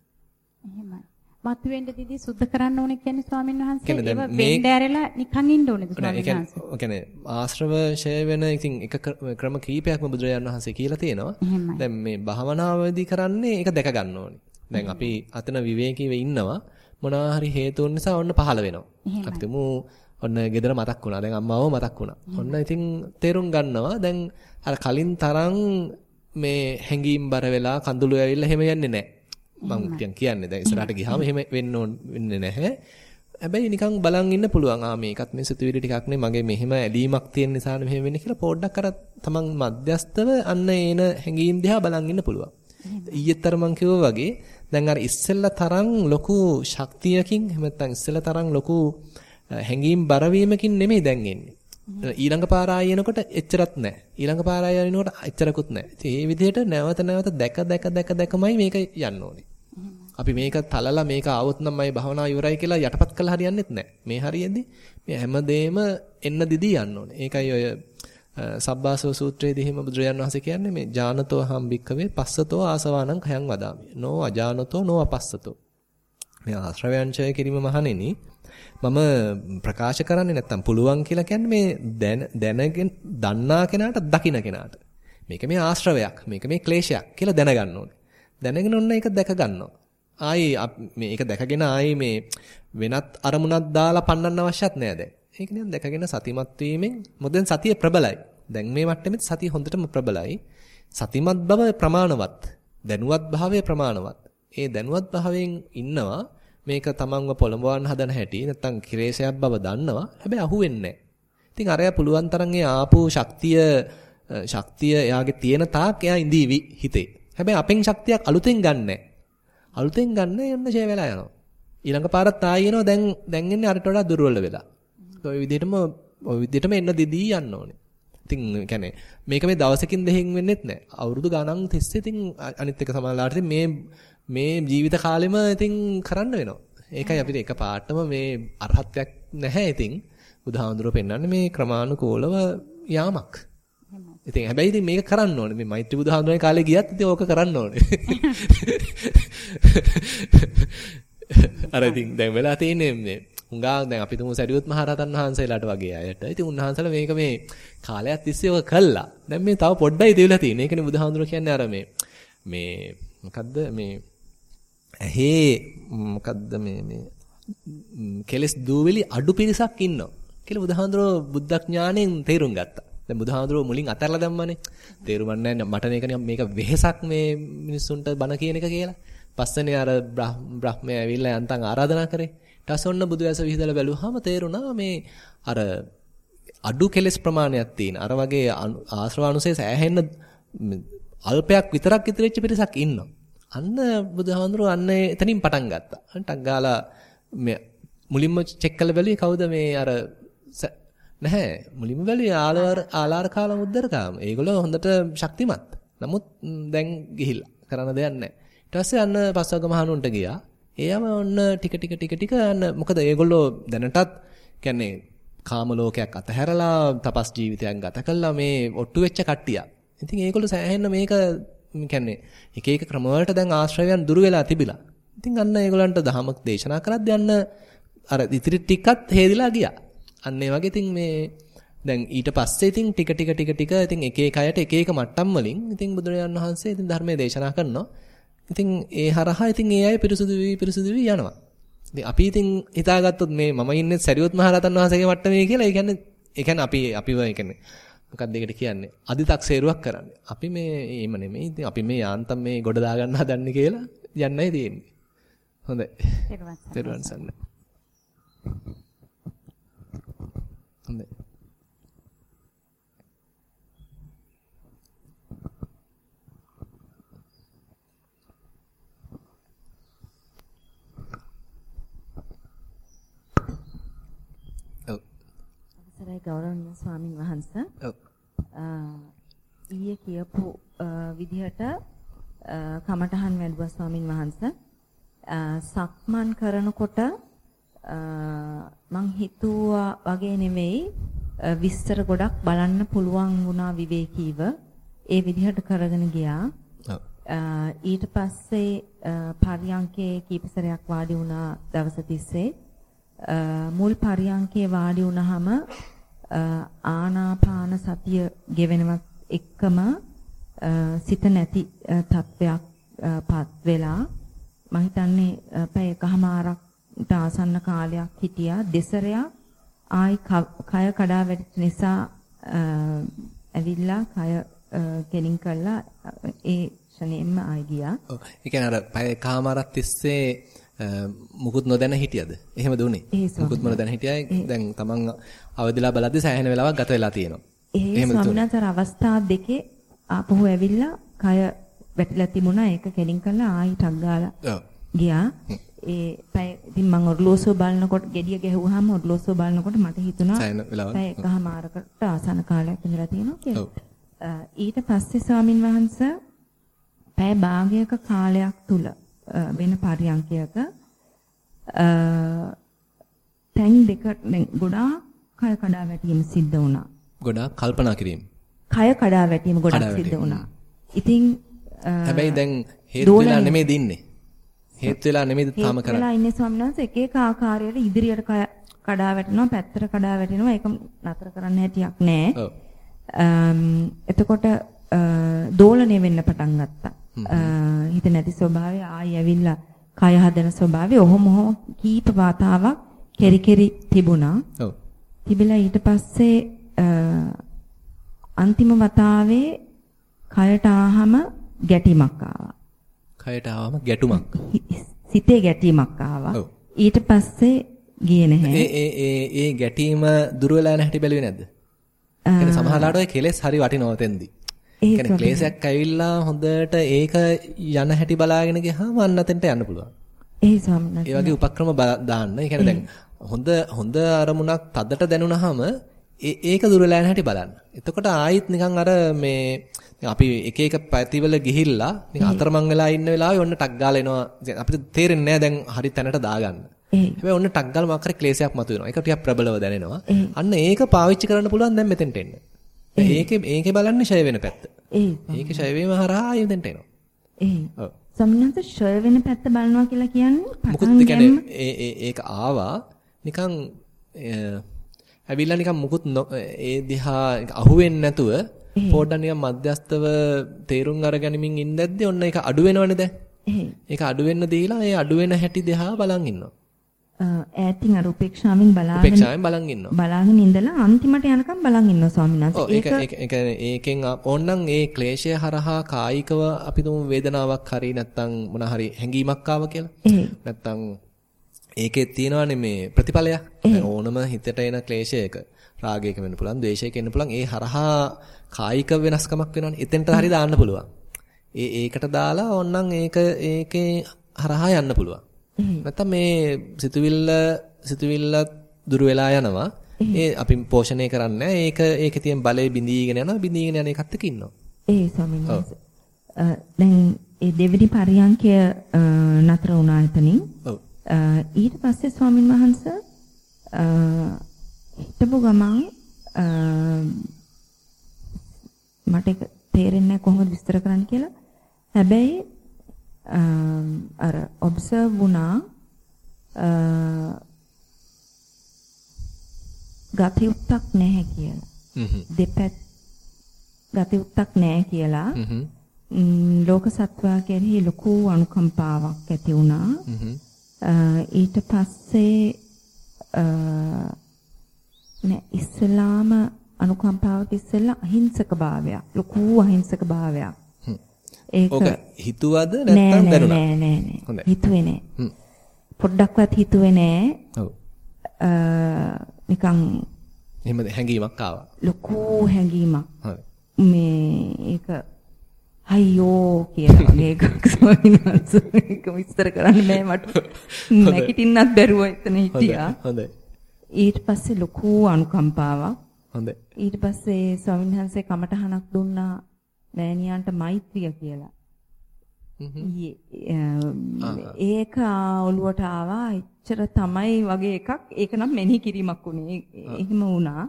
එහෙමයි. මතුවෙන්න දෙදි සුද්ධ කරන්න ඕනේ කියන්නේ ස්වාමීන් වහන්සේ ඒව වෙන්න ඇරලා නිකන් ඉන්න ඕනේද ස්වාමීන් වහන්සේ? ඒ කියන්නේ ආශ්‍රව ෂය වෙන ඉතින් එක ක්‍රම කීපයක්ම බුදුරජාණන් වහන්සේ කියලා තියෙනවා. දැන් මේ භාවනාවේදී කරන්නේ ඒක දැක ගන්න ඕනේ. දැන් අපි අතන විවේකීව ඉන්නවා. මොනවා හරි හේතුන් නිසා ඔන්න පහළ වෙනවා. අපි තුමු ඔන්න ගෙදර මතක් වුණා. දැන් අම්මාව මතක් වුණා. ඔන්න ඉතින් තේරුම් ගන්නවා. දැන් අර කලින් තරම් මේ හැංගීම් බර වෙලා කඳුළු ඇවිල්ලා එහෙම යන්නේ නැහැ. මම දැන් කියන්නේ දැන් ඉස්සරහට ගියාම එහෙම වෙන්න වෙන්නේ නැහැ. හැබැයි නිකන් බලන් ඉන්න පුළුවන්. ආ මේකත් මේ සිතුවිලි ටිකක් නේ මගේ මෙහෙම ඇලීමක් තියෙන නිසා මෙහෙම වෙන්නේ කියලා පොඩ්ඩක් අර තමන් මධ්‍යස්තව අන්න එන හැංගීම් දිහා බලන් ඉන්න පුළුවන්. ඊයේතර මං කිව්වා වගේ දැන් අර ඉස්සෙල්ලා තරම් ලොකු ශක්තියකින් එහෙම නැත්නම් ඉස්සෙල්ලා තරම් ලොකු හැඟීම් බරවීමකින් නෙමෙයි දැන් එන්නේ. ඊළඟ පාර ආයෙනකොට එච්චරත් නැහැ. ඊළඟ පාර ආයෙනකොට එච්චරකුත් නැහැ. ඉතින් මේ විදිහට නැවත නැවත දැක දැක දැක දැකමයි මේක යන්න ඕනේ. අපි මේක තලලා මේක ආවොත් නම් මයි භවනා ඉවරයි කියලා යටපත් කළා හරියන්නේත් නැහැ. මේ හරියදී මේ හැමදේම එන්න දිදී යන්න ඕනේ. ඒකයි ඔය සබ්බාසව සූත්‍රයේදී එහෙම බුදුරජාන් වහන්සේ කියන්නේ මේ ඥානතෝ හම්බික්කවේ පස්සතෝ ආසවානං khයං වදාමි. නෝ අජානතෝ නෝ අපස්සතෝ. මේ ආශ්‍රවයන්චය කිරීම මහණෙනි මම ප්‍රකාශ කරන්නේ නැත්තම් පුළුවන් කියලා කියන්නේ මේ දැනගෙන දන්නා කෙනාට දකින්න කෙනාට. මේක මේ ආශ්‍රවයක්, මේක මේ ක්ලේශයක් කියලා දැනගන්න ඕනේ. දැනගෙන ඔන්න ඒක දැක ගන්නවා. ආයේ මේක දැකගෙන ආයේ මේ වෙනත් අරමුණක් දාලා පන්නන්න අවශ්‍යත් නෑ දැන්. ඒක නිකන් දැකගෙන සතිමත් වීමෙන් මොකද සතිය ප්‍රබලයි. දැන් මේ මට්ටමේ සතිය හොඳටම ප්‍රබලයි. සතිමත් බව ප්‍රමාණවත්. දැනුවත් භාවය ප්‍රමාණවත්. ඒ දැනුවත් භාවයෙන් ඉන්නවා මේක තමන්ව පොළඹවන්න හදන හැටි නැත්තම් කිරේසයක් බව දන්නවා. හැබැයි අහුවෙන්නේ නැහැ. ඉතින් අරයා පුළුවන් තරම් ඒ ආපු ශක්තිය ශක්තිය එයාගේ තියෙන තාක් එයා ඉඳීවි හිතේ. හැබැයි අපෙන් ශක්තියක් අලුතෙන් ගන්නෑ. අලුතෙන් ගන්න යන්න ෂේ වෙලා යනවා. ඊළඟ පාරත් ආයෙ එනවා දැන් දැන් එන්නේ අරට වඩා දුර්වල වෙලා. ඔය විදිහටම ඔය විදිහටම එන්න දෙදී යන්න ඕනේ. ඉතින් يعني මේක මේ දවසකින් දෙකකින් වෙන්නේත් නැහැ. අවුරුදු ගණන් තිස්සේ ඉතින් අනිත් එක සමානලාට මේ මේ ජීවිත කාලෙම ඉතින් කරන්න වෙනවා. ඒකයි අපිට එක පාටම මේ අරහත්යක් නැහැ ඉතින්. බුදුහාමුදුරුවෝ පෙන්වන්නේ මේ ක්‍රමානුකූලව යාමක්. ඉතින් හැබැයි ඉතින් මේක කරන්න ඕනේ. මේ මෛත්‍රී බුදුහාමුදුරනේ කාලේ ගියත් ඉතින් ඕක කරන්න ඕනේ. අර ඉතින් දැන් වෙලා තියෙන්නේ මේ හුඟා දැන් අපි තුමු සරියුත් මහරහතන් වහන්සේලාට වගේ අයට. ඉතින් උන්වහන්සේලා මේක මේ කාලයක් තිස්සේ ඔක කළා. දැන් මේ තව පොඩ්ඩයි තියලා තියෙන්නේ. ඒකනේ බුදුහාමුදුර කියන්නේ අර මේ මේ මොකද්ද මේ ඇහි මොකද්ද මේ මේ කෙලස් දූවිලි අඩු පිරිසක් ඉන්නවා. කියලා බුදුහාමුදුරෝ බුද්ධඥාණයෙන් තේරුම් ගත්තා. දැන් බුදුහාමුදුරුවෝ මුලින් අතහැරලා දැම්මනේ. තේරුම් නැහැ මට මේක මේක වෙහසක් මේ මිනිස්සුන්ට බන කියන එක කියලා. පස්සනේ අර බ්‍රහ්මයා ඇවිල්ලා යන්තම් ආරාධනා කරේ. ඊටසොන්න බුදු ඇස විහිදලා බැලුවාම තේරුණා මේ අර අඩු කෙලස් ප්‍රමාණයක් තියෙන. අර වගේ ආශ්‍රවානුසය සෑහෙන්න අල්පයක් විතරක් ඉතිරිච්ච පිරිසක් ඉන්නවා. අන්න බුදුහාඳුරෝ අන්න එතනින් පටන් ගත්තා. ටක් ගාලා මේ මුලින්ම චෙක් කළ බැලුවේ කවුද මේ අර නැහැ මුලින්ම බැලුවේ ආලාර ආලාර කාල මුද්දරකාම. ඒගොල්ලෝ හොඳට ශක්තිමත්. නමුත් දැන් ගිහිල්ලා කරන්න දෙයක් නැහැ. ඊට පස්සේ අන්න පස්වග මහණුන්ට ගියා. එයාම ඔන්න ටික ටික ටික ටික අන්න මොකද ඒගොල්ලෝ දැනටත් කියන්නේ කාම ලෝකයක් අතහැරලා තපස් ජීවිතයක් ගත කළා මේ ඔට්ටු වෙච්ච කට්ටියක්. ඉතින් ඒගොල්ලෝ සෑහෙන්න මේක කියන්නේ එක එක ක්‍රම වලට දැන් ආශ්‍රයයන් දුර වෙලා තිබිලා. ඉතින් අන්න ඒගොල්ලන්ට දහමක් දේශනා කරද්දී අන්න අර ඉතිරි ටිකත් හේදිලා ගියා. අන්න ඒ වගේ ඉතින් මේ දැන් ඊට පස්සේ ඉතින් ටික ටික ටික ටික ඉතින් එක එක අයට එක එක මට්ටම් වලින් ඉතින් බුදුරජාණන් වහන්සේ ඉතින් ධර්මයේ දේශනා කරනවා. ඉතින් ඒ හරහා ඉතින් ඒ අය පිරිසුදු වී පිරිසුදු වී යනවා. ඉතින් අපි ඉතින් හිතාගත්තොත් මේ මම ඉන්නේ සරියොත් මහරහතන් වහන්සේගේ මට්ටමේ කියලා ඒ කියන්නේ ඒ කියන්නේ අපි අපිව ඒ කියන්නේ මොකක්ද ඒකට කියන්නේ අදි탁සේරුවක් කරන්නේ. අපි මේ එහෙම නෙමෙයි. ඉතින් අපි මේ යාන්තම් මේ ගොඩ දාගන්න හදන්නේ කියලා යන්නයි තියෙන්නේ. හොඳයි. තෙරුවන් සරණයි. හොඳයි. අවසරයි ගෞරවනීය ස්වාමින් වහන්සේ. ඔව්. ඊයේ කියපු විදිහට කමඨහන් වැඩුවා ස්වාමින් වහන්සේ. සක්මන් කරනකොට මං හිතුවා වගේ නෙවෙයි විස්තර ගොඩක් බලන්න පුළුවන් වුණා විවේකීව. ඒ විදිහට කරගෙන ගියා. ඊට පස්සේ පරියංකේ කීපසරයක් වාඩි වුණා දවස් තිස්සේ. මුල් පරියංකේ වාඩි වුණාම ආනාපාන සතිය ගෙවෙනවත් එක්කම සිත නැති තත්වයක් පත් වෙලා මම හිතන්නේ පැය එකහමාරක් ආසන්න කාලයක් හිටියා දෙසරයක් ආයි කය කඩා වැටිච්ච නිසා ඇවිල්ලා කය කෙලින් කළා ඒ ක්ෂණයෙන්ම ආයි ගියා. ඔව්. ඒ කියන්නේ අර පැය එකහමාරක් තිස්සේ මුකුත් නොදැන හිටියද? එහෙමද උනේ? මුකුත් නොදැන හිටියයි දැන් තමන් අවදිලා බලද්දි සෑහෙන වෙලාවක් ගත වෙලා තියෙනවා. එහෙම ස්වාමිනාතර අවස්ථා දෙකේ ආපහු ඇවිල්ලා කය වැටිලා තිබුණා ඒක කෙලින් කරලා ආයි ටක් ගාලා ගියා. ඒ පැය ඉතින් මම ඔර්ලෝසුව බලනකොට gediya ගැහුවාම ඔර්ලෝසුව බලනකොට මට හිතුණා පැය එකහමාරකට ආසන කාලයක් ඉඳලා තියෙනවා කියලා. ඊට පස්සේ ස්වාමින් වහන්සේ පැය භාගයක කාලයක් තුල වෙන පරියන්කයක තැන් දෙක ගොඩාක් කය කඩා වැටීම සිද්ධ වුණා. ගොඩාක් කල්පනා කිරීම. කය කඩා වැටීම ගොඩක් සිද්ධ වුණා. ඉතින් හැබැයි දැන් හේතු වෙලා නෙමෙයි දින්නේ. හේතු වෙලා නෙමෙයි තාම කරන්නේ. වෙලා ඉන්නේ ස්වාමීන් වහන්සේ එක එක ආකාරයට ඉදිරියට කය කඩා වැටෙනවා පැත්තට කඩා වැටෙනවා ඒක නතර කරන්න හැටියක් නැහැ. ඔව්. එතකොට දෝලණය වෙන්න පටන් ගත්තා. හිත නැති ස්වභාවය ආයි ඇවිල්ලා කය හදන ස්වභාවය ඔහොම ඔහොම කීප වාතාවක් කෙරි කෙරි තිබුණා. ඔව්. තිබිලා ඊට පස්සේ අන්තිම වතාවේ කයට ආහම ගැටීමක් ආවා. කයට ආවම ගැටුමක්. සිතේ ගැටීමක් ආවා. ඊට පස්සේ ගියේ නැහැ. ඒ ඒ ඒ ඒ ගැටීම දුර වෙලා යන හැටි බැලුවේ නැද්ද? ඒ සමහරවිට ඔය කෙලෙස් හරි වටිනව තෙන්දී. කියන්නේ ක්ලේශයක් ඇවිල්ලා හොඳට ඒක යන හැටි බලාගෙන ගියාම අන්න අතෙන්ට යන්න පුළුවන්. ඒ ස්වාමීන් ඒ වගේ උපක්‍රම දාන්න. ඒ කියන්නේ දැන් හොඳ හොඳ අරමුණක් තදට දැනුණාම ඒක දුර වෙලා යන හැටි බලන්න. එතකොට ආයිත් නිකන් අර මේ අපි එක එක පැතිවල ගිහිල්ලා නිකන් අතරමං වෙලා ඉන්න වෙලාවේ ඔන්න ටක් ගාලා එනවා. අපිට තේරෙන්නේ නැහැ දැන් හරි තැනට දාගන්න. හැබැයි ඔන්න ටක් ගාලා මොකක් හරි ක්ලේශයක් මතුවෙනවා. ඒක ටිකක් ප්‍රබලව දැනෙනවා. අන්න ඒක පාවිච්චි කරන්න පුළුවන් දැන් මෙතෙන්ට එන්න. ඒකේ ඒකේ බලන්නේ ෂය වෙන පැත්ත. ඒකේ ෂය වීම හරහා ආයෙදෙන්ට එනවා. ඒ. සම්මත ෂය වෙන පැත්ත බලනවා කියලා කියන්නේ මොකද කියන්නේ ඒ ඒක ආවා නිකන් ඇවිල්ලා නිකන් මුකුත් ඒ දිහා අහුවෙන්නේ නැතුව පොඩ්ඩක් නිකන් මධ්‍යස්තව තේරුම් අරගනිමින් ඉඳද්දි ඔන්න ඒක අඩු වෙනවනේ දැන්. ඒක අඩු වෙන්න දීලා ඒ අඩු වෙන හැටි දිහා බලන් ඉන්නවා. ඈතින් අර උපේක්ෂාවෙන් බලාගෙන උපේක්ෂාවෙන් බලන් ඉන්නවා. බලාගෙන ඉඳලා අන්තිමට යනකම් බලන් ඉන්නවා ස්වාමීන් වහන්සේ. ඒක ඒක ඒකෙන් ඕනනම් ඒ ක්ලේශය හරහා කායිකව අපි තුමු වේදනාවක් හරි නැත්නම් මොන හරි හැඟීමක් ආව කියලා. නැත්නම් ඒකේ තියෙනවානේ මේ ප්‍රතිඵලයක්. ඕනම හිතට එන ක්ලේශයක රාගයක වෙන්න පුළුවන්, ද්වේෂයක වෙන්න පුළුවන්. ඒ හරහා කායික වෙනස්කමක් වෙනවනේ. එතෙන්ට හරි දාන්න පුළුවන්. ඒ ඒකට දාලා ඕන්නම් ඒක ඒකේ හරහා යන්න පුළුවන්. නැත්තම් මේ සිතුවිල්ල සිතුවිල්ල දුර වෙලා යනවා. ඒ අපි පෝෂණය කරන්නේ ඒක ඒකේ තියෙන බලය බිඳීගෙන යනවා බිඳීගෙන යන එකත් එක්ක ඉන්නවා. ඒ ස්වාමීන් වහන්සේ. දැන් ඒ දෙවෙනි පරියන්කය නතර වුණා එතනින්. ඔව්. ඊට පස්සේ ස්වාමීන් වහන්සේ හිටපු ගමන් මට තේරෙන්නේ නැහැ කොහොමද විස්තර කරන්න කියලා. හැබැයි අර ඔබ්සර්ව් වුණා ගතියුක්තක් නැහැ කියලා. දෙපැත් ගතියුක්තක් නැහැ කියලා. ලෝක සත්වයා කෙරෙහි ලොකු අනුකම්පාවක් ඇති වුණා. ඊට පස්සේ නෑ ඉස්ලාම අනුකම්පාවට ඉස්සෙල්ලා අහිංසක භාවයක් ලොකු අහිංසක භාවයක් ඒක හිතුවද නැත්නම් දැනුණා නෑ නෑ නෑ. හිතුවේ නෑ. පොඩ්ඩක්වත් හිතුවේ නෑ. ඔව්. නිකන් එහෙම හැඟීමක් ආවා. ලොකු හැඟීමක්. මේ ඒක අයියෝ කියලා වගේ එකක් ස්වාමීන් වහන්සේ ඒක විස්තර කරන්න බෑ මට. නැගිටින්නත් බැරුව එතන හිටියා. හොඳයි. ඊට පස්සේ ලොකු අනුකම්පාවක්. හොඳයි. ඊට පස්සේ ස්වාමීන් වහන්සේ කමටහනක් දුන්නා මෑණියන්ට මෛත්‍රිය කියලා. ඒක ඔළුවට ආවා. එච්චර තමයි වගේ එකක්. ඒක නම් මෙනෙහි කිරීමක් උනේ. එහෙම වුණා.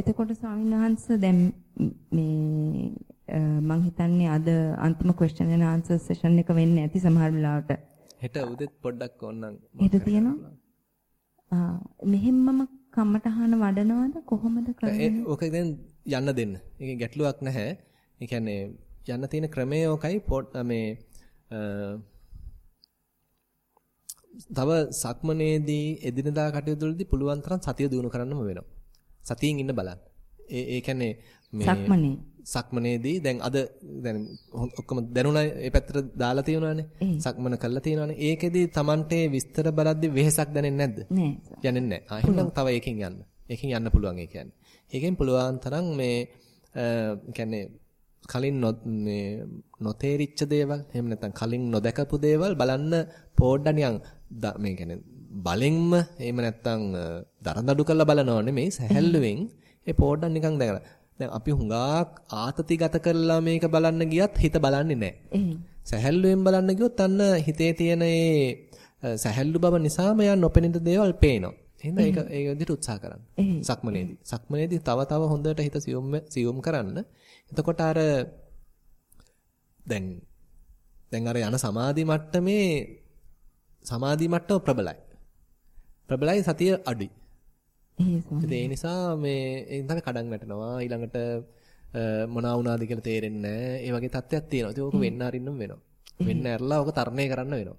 එතකොට ස්වාමීන් වහන්සේ දැන් මේ මම හිතන්නේ අද අන්තිම question and answer session එක වෙන්නේ නැති සමහර වෙලාවට. හෙට උදෙත් පොඩ්ඩක් ඕනනම් හෙට තියෙනවා. මෙහෙම්මම කම්මටහන වඩනවද? කොහොමද කරන්නේ? ඕක දැන් යන්න දෙන්න. ඒකේ ගැටලුවක් නැහැ. ඒ කියන්නේ යන්න තියෙන ක්‍රමය ඕකයි මේ තව සක්මනේදී එදිනදා කටයුතු වලදී පුළුවන් තරම් සතිය දිනු කරන්නම වෙනවා. සතියෙන් ඉන්න බලන්න. ඒ ඒ කියන්නේ මේ සක්මනේ සක්මනේදී දැන් අද දැන් ඔක්කොම දැනුණා ඒ පැත්තට දාලා තියෙනවානේ. සක්මන කළා තියෙනවානේ. ඒකෙදි Tamante විස්තර බලද්දි වෙහෙසක් දැනෙන්නේ නැද්ද? නෑ. යන්නේ නැහැ. ආ එහෙනම් තව එකකින් යන්න. එකකින් යන්න පුළුවන් ඒ කියන්නේ. ඒකෙන් පුළුවන් තරම් මේ කියන්නේ කලින් මේ නොතේරිච්ච දේවල් එහෙම නැත්නම් කලින් නොදකපු දේවල් බලන්න පොඩ්ඩක් නිකන් මේ කියන්නේ බලෙන්ම එහෙම නැත්නම් දරදඩු කරලා බලනව නෙමෙයි සැහැල්ලුවෙන් ඒ පොඩ්ඩක් නිකන් දැකලා දැන් අපි හුඟක් ආතතිගත කරලා මේක බලන්න ගියත් හිත බලන්නේ නැහැ. සැහැල්ලුවෙන් බලන්න ගියොත් අන්න හිතේ තියෙන ඒ සැහැල්ලු බව නිසාම යන් නොපෙනෙන දේවල් පේනවා. එහෙනම් ඒක ඒ විදිහට උත්සාහ කරන්න. සක්මනේදී. සක්මනේදී තව තව හොඳට හිත සියුම් සියුම් කරන්න. එතකොට අර දැන් දැන් අර යන සමාධි මට්ටමේ සමාධි මට්ටම ප්‍රබලයි. ප්‍රබලයි සතිය අඩුයි. ඒ නිසා මේ තමයි කඩන් වැටෙනවා ඊළඟට මොනවා වුණාද කියලා තේරෙන්නේ නැහැ. ඒ වගේ තත්ත්වයක් තියෙනවා. ඒක ඕක වෙන්න අරින්නම් වෙනවා. වෙන්න ඇරලා ඕක තරණය කරන්න වෙනවා.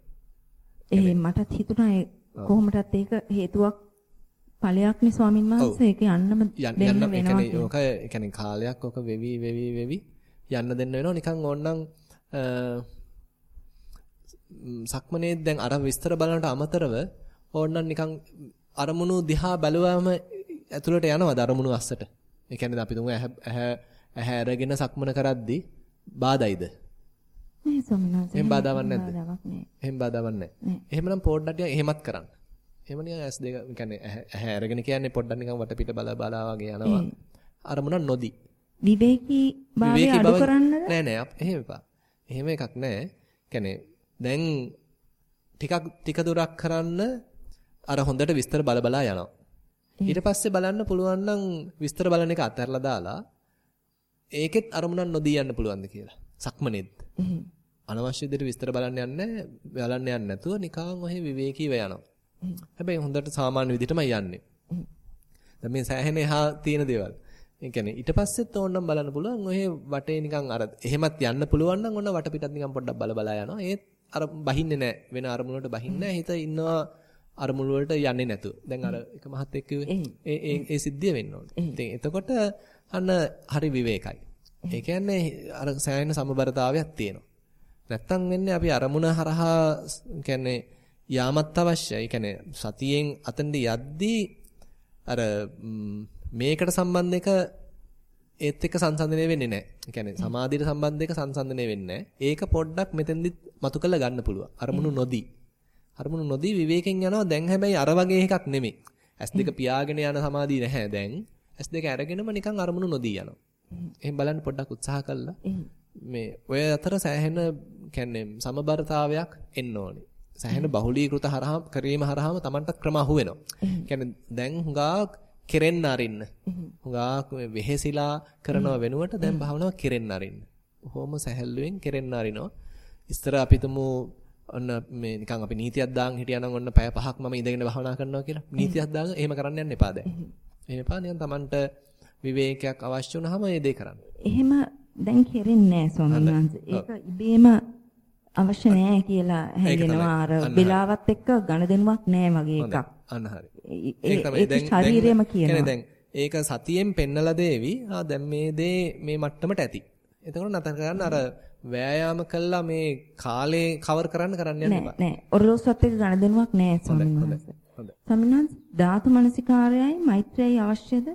ඒ මටත් හිතුණා කොහොමදත් ඒක හේතුවක් ඵලයක්නේ ස්වාමින් වහන්සේ ඒක යන්නම දෙන්න වෙනවා. යන්න ඕක ඒ කියන්නේ කාලයක් ඕක වෙවි වෙවි වෙවි යන්න දෙන්න වෙනවා. නිකන් ඕනනම් සක්මනේ දැන් අර විස්තර බලනට අමතරව ඕනනම් නිකන් අරමුණු දිහා බැලුවාම ඇතුළට යනවද අරමුණු අස්සට? ඒ කියන්නේ අපි තුමු ඇහැ ඇහැ අරගෙන සක්මන කරද්දී බාදයිද? නෑ ස්වාමීන් වහන්සේ. එහෙම බාධාවක් නැද්ද? එහෙම බාධාවක් නැහැ. එහෙමනම් පොඩ්ඩක් එහෙමත් කරන්න. එහෙම නිකන් ඇස් දෙක කියන්නේ ඇහැ අරගෙන කියන්නේ පොඩ්ඩක් නිකන් වටපිට බල බලා වගේ යනවා. අරමුණ නොදී. විවේකී භාවය අඩු කරන්නද? නෑ නෑ එහෙම එපා. එහෙම එකක් නෑ. කියන්නේ දැන් ටිකක් ටික දුරක් කරන්න අර හොඳට විස්තර බල බලා යනවා. ඊට පස්සේ බලන්න පුළුවන් නම් විස්තර බලන එක අතහැරලා දාලා ඒකෙත් අරමුණක් නොදී යන්න පුළුවන්ද කියලා. සක්මනේත්. අනවශ්‍ය විදිහට විස්තර බලන්න යන්නේ බලන්න යන්නේ නැතුව නිකන් ඔහෙ විවේකීව යනවා. හැබැයි හොඳට සාමාන්‍ය විදිහටමයි යන්නේ. දැන් මේ සෑහෙන එහා තියෙන දේවල්. ඒ කියන්නේ ඊට පස්සෙත් ඕනනම් බලන්න පුළුවන් ඔහෙ වටේ නිකන් අර එහෙමත් යන්න පුළුවන් නම් ඔන්න වටපිටත් නිකන් පොඩ්ඩක් බල බලා යනවා. ඒත් අර බහින්නේ නැහැ. වෙන අරමුණකට බහින්නේ නැහැ. හිත ඉන්නවා අරමුණු වලට යන්නේ නැතුව. දැන් අර එක මහත් එක්ක ඒ ඒ ඒ සිද්ධිය වෙන්න ඕනේ. ඉතින් එතකොට අන්න හරි විවේකයි. ඒ කියන්නේ අර සෑහෙන සමබරතාවයක් තියෙනවා. නැත්තම් වෙන්නේ අපි අරමුණ හරහා කියන්නේ යාමත් අවශ්‍යයි. කියන්නේ සතියෙන් අතෙන්ද යද්දී අර මේකට සම්බන්ධ එක ඒත් එක්ක සංසන්දනය වෙන්නේ නැහැ. ඒ කියන්නේ සමාධියට සම්බන්ධ එක සංසන්දනය වෙන්නේ ඒක පොඩ්ඩක් මෙතෙන්දි මතු කරලා ගන්න පුළුවන්. අරමුණු නොදී. අරමුණු නොදී විවේකයෙන් යනවා. දැන් හැබැයි අර වගේ එකක් නෙමෙයි. S2 පියාගෙන යන සමාධිය නැහැ දැන්. S2 අරගෙනම නිකන් අරමුණු නොදී යනවා. එහෙන් බලන්න පොඩ්ඩක් උත්සාහ කළා. මේ ඔය අතර සෑහෙන කියන්නේ සමබරතාවයක් එන්න ඕනේ. සෑහෙන බහුලීකృత හරහා කිරීම හරහාම Tamanට ක්‍රම අහු වෙනවා. කියන්නේ දැන් හුඟා කෙරෙන්න අරින්න. හුඟා වෙහෙසිලා කරනව වෙනුවට දැන් භාවනාව කෙරෙන්න අරින්න. බොහොම සැහැල්ලුවෙන් කෙරෙන්න අරිනවා. ඉස්තර අපිටම ඔන්න මේ නිකන් අපි නීතියක් දාන් හිටියානම් ඔන්න පැය පහක් මම ඉඳගෙන භාවනා කරනවා කියලා. නීතියක් දාගෙන එහෙම කරන්න යන්න එපා දැන්. එහෙම එපා නිකන් Tamanට විවේකයක් අවශ්‍ය වුණාම ඒ දේ කරන්න. එහෙම දැන් කෙරෙන්නේ නැහැ ස්වාමීන් වහන්සේ. ඒක ඉබේම අවශ්‍ය නැහැ කියලා හැඟෙනවා අර වෙලාවත් එක්ක ගණදෙනුවක් නැහැ වගේ එකක්. අන්න හරි. ඒක තමයි දැන් ශරීරයම කියනවා. දැන් ඒක සතියෙන් පෙන්නලා දේවි. ආ දැන් මේ දේ මේ මට්ටමට ඇති. එතකොට නතර කරන්න අර වෑයාම කළා මේ කාලේ කවර් කරන්න කරන්න යන්න එපා. නෑ නෑ. ඔරලෝසුවත් එක්ක ගණදෙනුවක් නැහැ ස්වාමීන් වහන්සේ. ස්වාමීන් වහන්සේ ධාතු මනසිකාරයයි මෛත්‍රියයි අවශ්‍යද?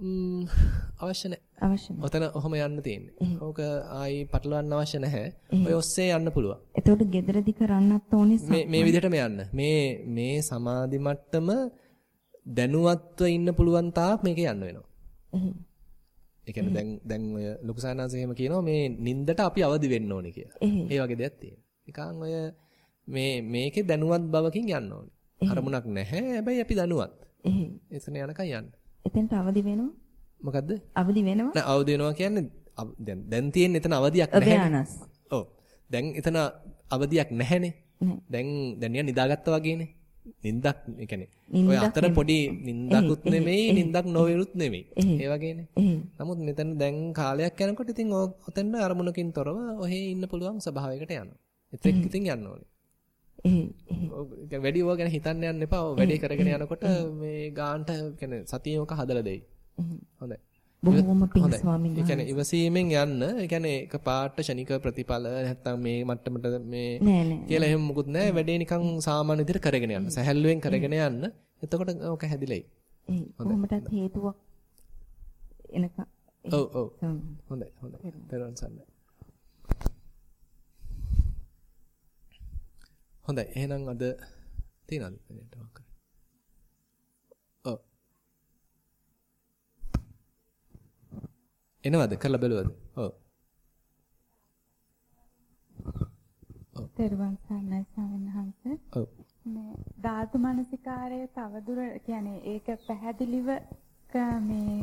අවශ්‍ය නැහැ. ඔතන ඔහොම යන්න තියෙන්නේ. ඕක ආයි පටලවන්න අවශ්‍ය නැහැ. ඔය ඔස්සේ යන්න පුළුවන්. එතකොට gederedi කරන්නත් ඕනේ මේ මේ විදිහටම යන්න. මේ මේ සමාධි මට්ටම දැනුවත්ව ඉන්න පුළුවන් තාක් මේකේ යන්න වෙනවා. ඒ කියන්නේ දැන් දැන් ඔය ලොකු සානාංශ එහෙම කියනවා මේ නින්දට අපි අවදි වෙන්න ඕනේ කියලා. ඒ වගේ දෙයක් තියෙනවා. නිකන් ඔය මේ මේකේ දැනුවත් බවකින් යන්න ඕනේ. අරමුණක් නැහැ. හැබැයි අපි දැනුවත්. එතන යනකම් යන්න. එතෙන්ට අවදි වෙනවා. මොකද්ද? අවදි වෙනවා. නෑ අවදි වෙනවා කියන්නේ දැන් දැන් තියෙන එතන අවදියක් නැහැ. ඔව්. දැන් එතන අවදියක් නැහැනේ. දැන් දැන් නිකන් නිදාගත්තා වගේනේ. නින්දක් ඒ කියන්නේ ඔය අතර පොඩි නින්දකුත් නෙමෙයි නින්දක් නොවෙනුත් නෙමෙයි. ඒ වගේනේ. නමුත් මෙතන දැන් කාලයක් යනකොට ඉතින් ඔතෙන් අරමුණකින් තොරව ඔහේ ඉන්න පුළුවන් ස්වභාවයකට යනවා. එතෙක් ඉතින් යන්න ඕනේ. වැඩි ඕවා ගැන හිතන්න යන්න එපා. වැඩේ කරගෙන යනකොට මේ ගාන්ට කියන්නේ සතියෝක හදලා දෙයි. හොඳයි. බොහොම පිං ස්වාමීන් වහන්සේ. ඒ කියන්නේ ඉවසීමෙන් යන්න. ඒ කියන්නේ එක පාට ෂණික ප්‍රතිඵල නැත්තම් මේ මට්ටමට මේ කියලා එහෙම මොකුත් නැහැ. වැඩේ නිකන් සාමාන්‍ය විදිහට කරගෙන යන්න. සැහැල්ලුවෙන් කරගෙන යන්න. එතකොට ඕක හැදිලයි. ඒ කොහොමදත් හේතුවක් එනක ඔව් ඔව්. හොඳයි හොඳයි. පෙරවන් සන්නයි. හොඳයි. එහෙනම් අද තියනද? ඔව්. එනවද? කරලා බැලුවද? ඔව්. තෙරුවන් සරණයි ස්වාමීන් වහන්සේ. ඔව්. මේ ධාතු මනසිකාරය තවදුර කියන්නේ ඒක පැහැදිලිව මේ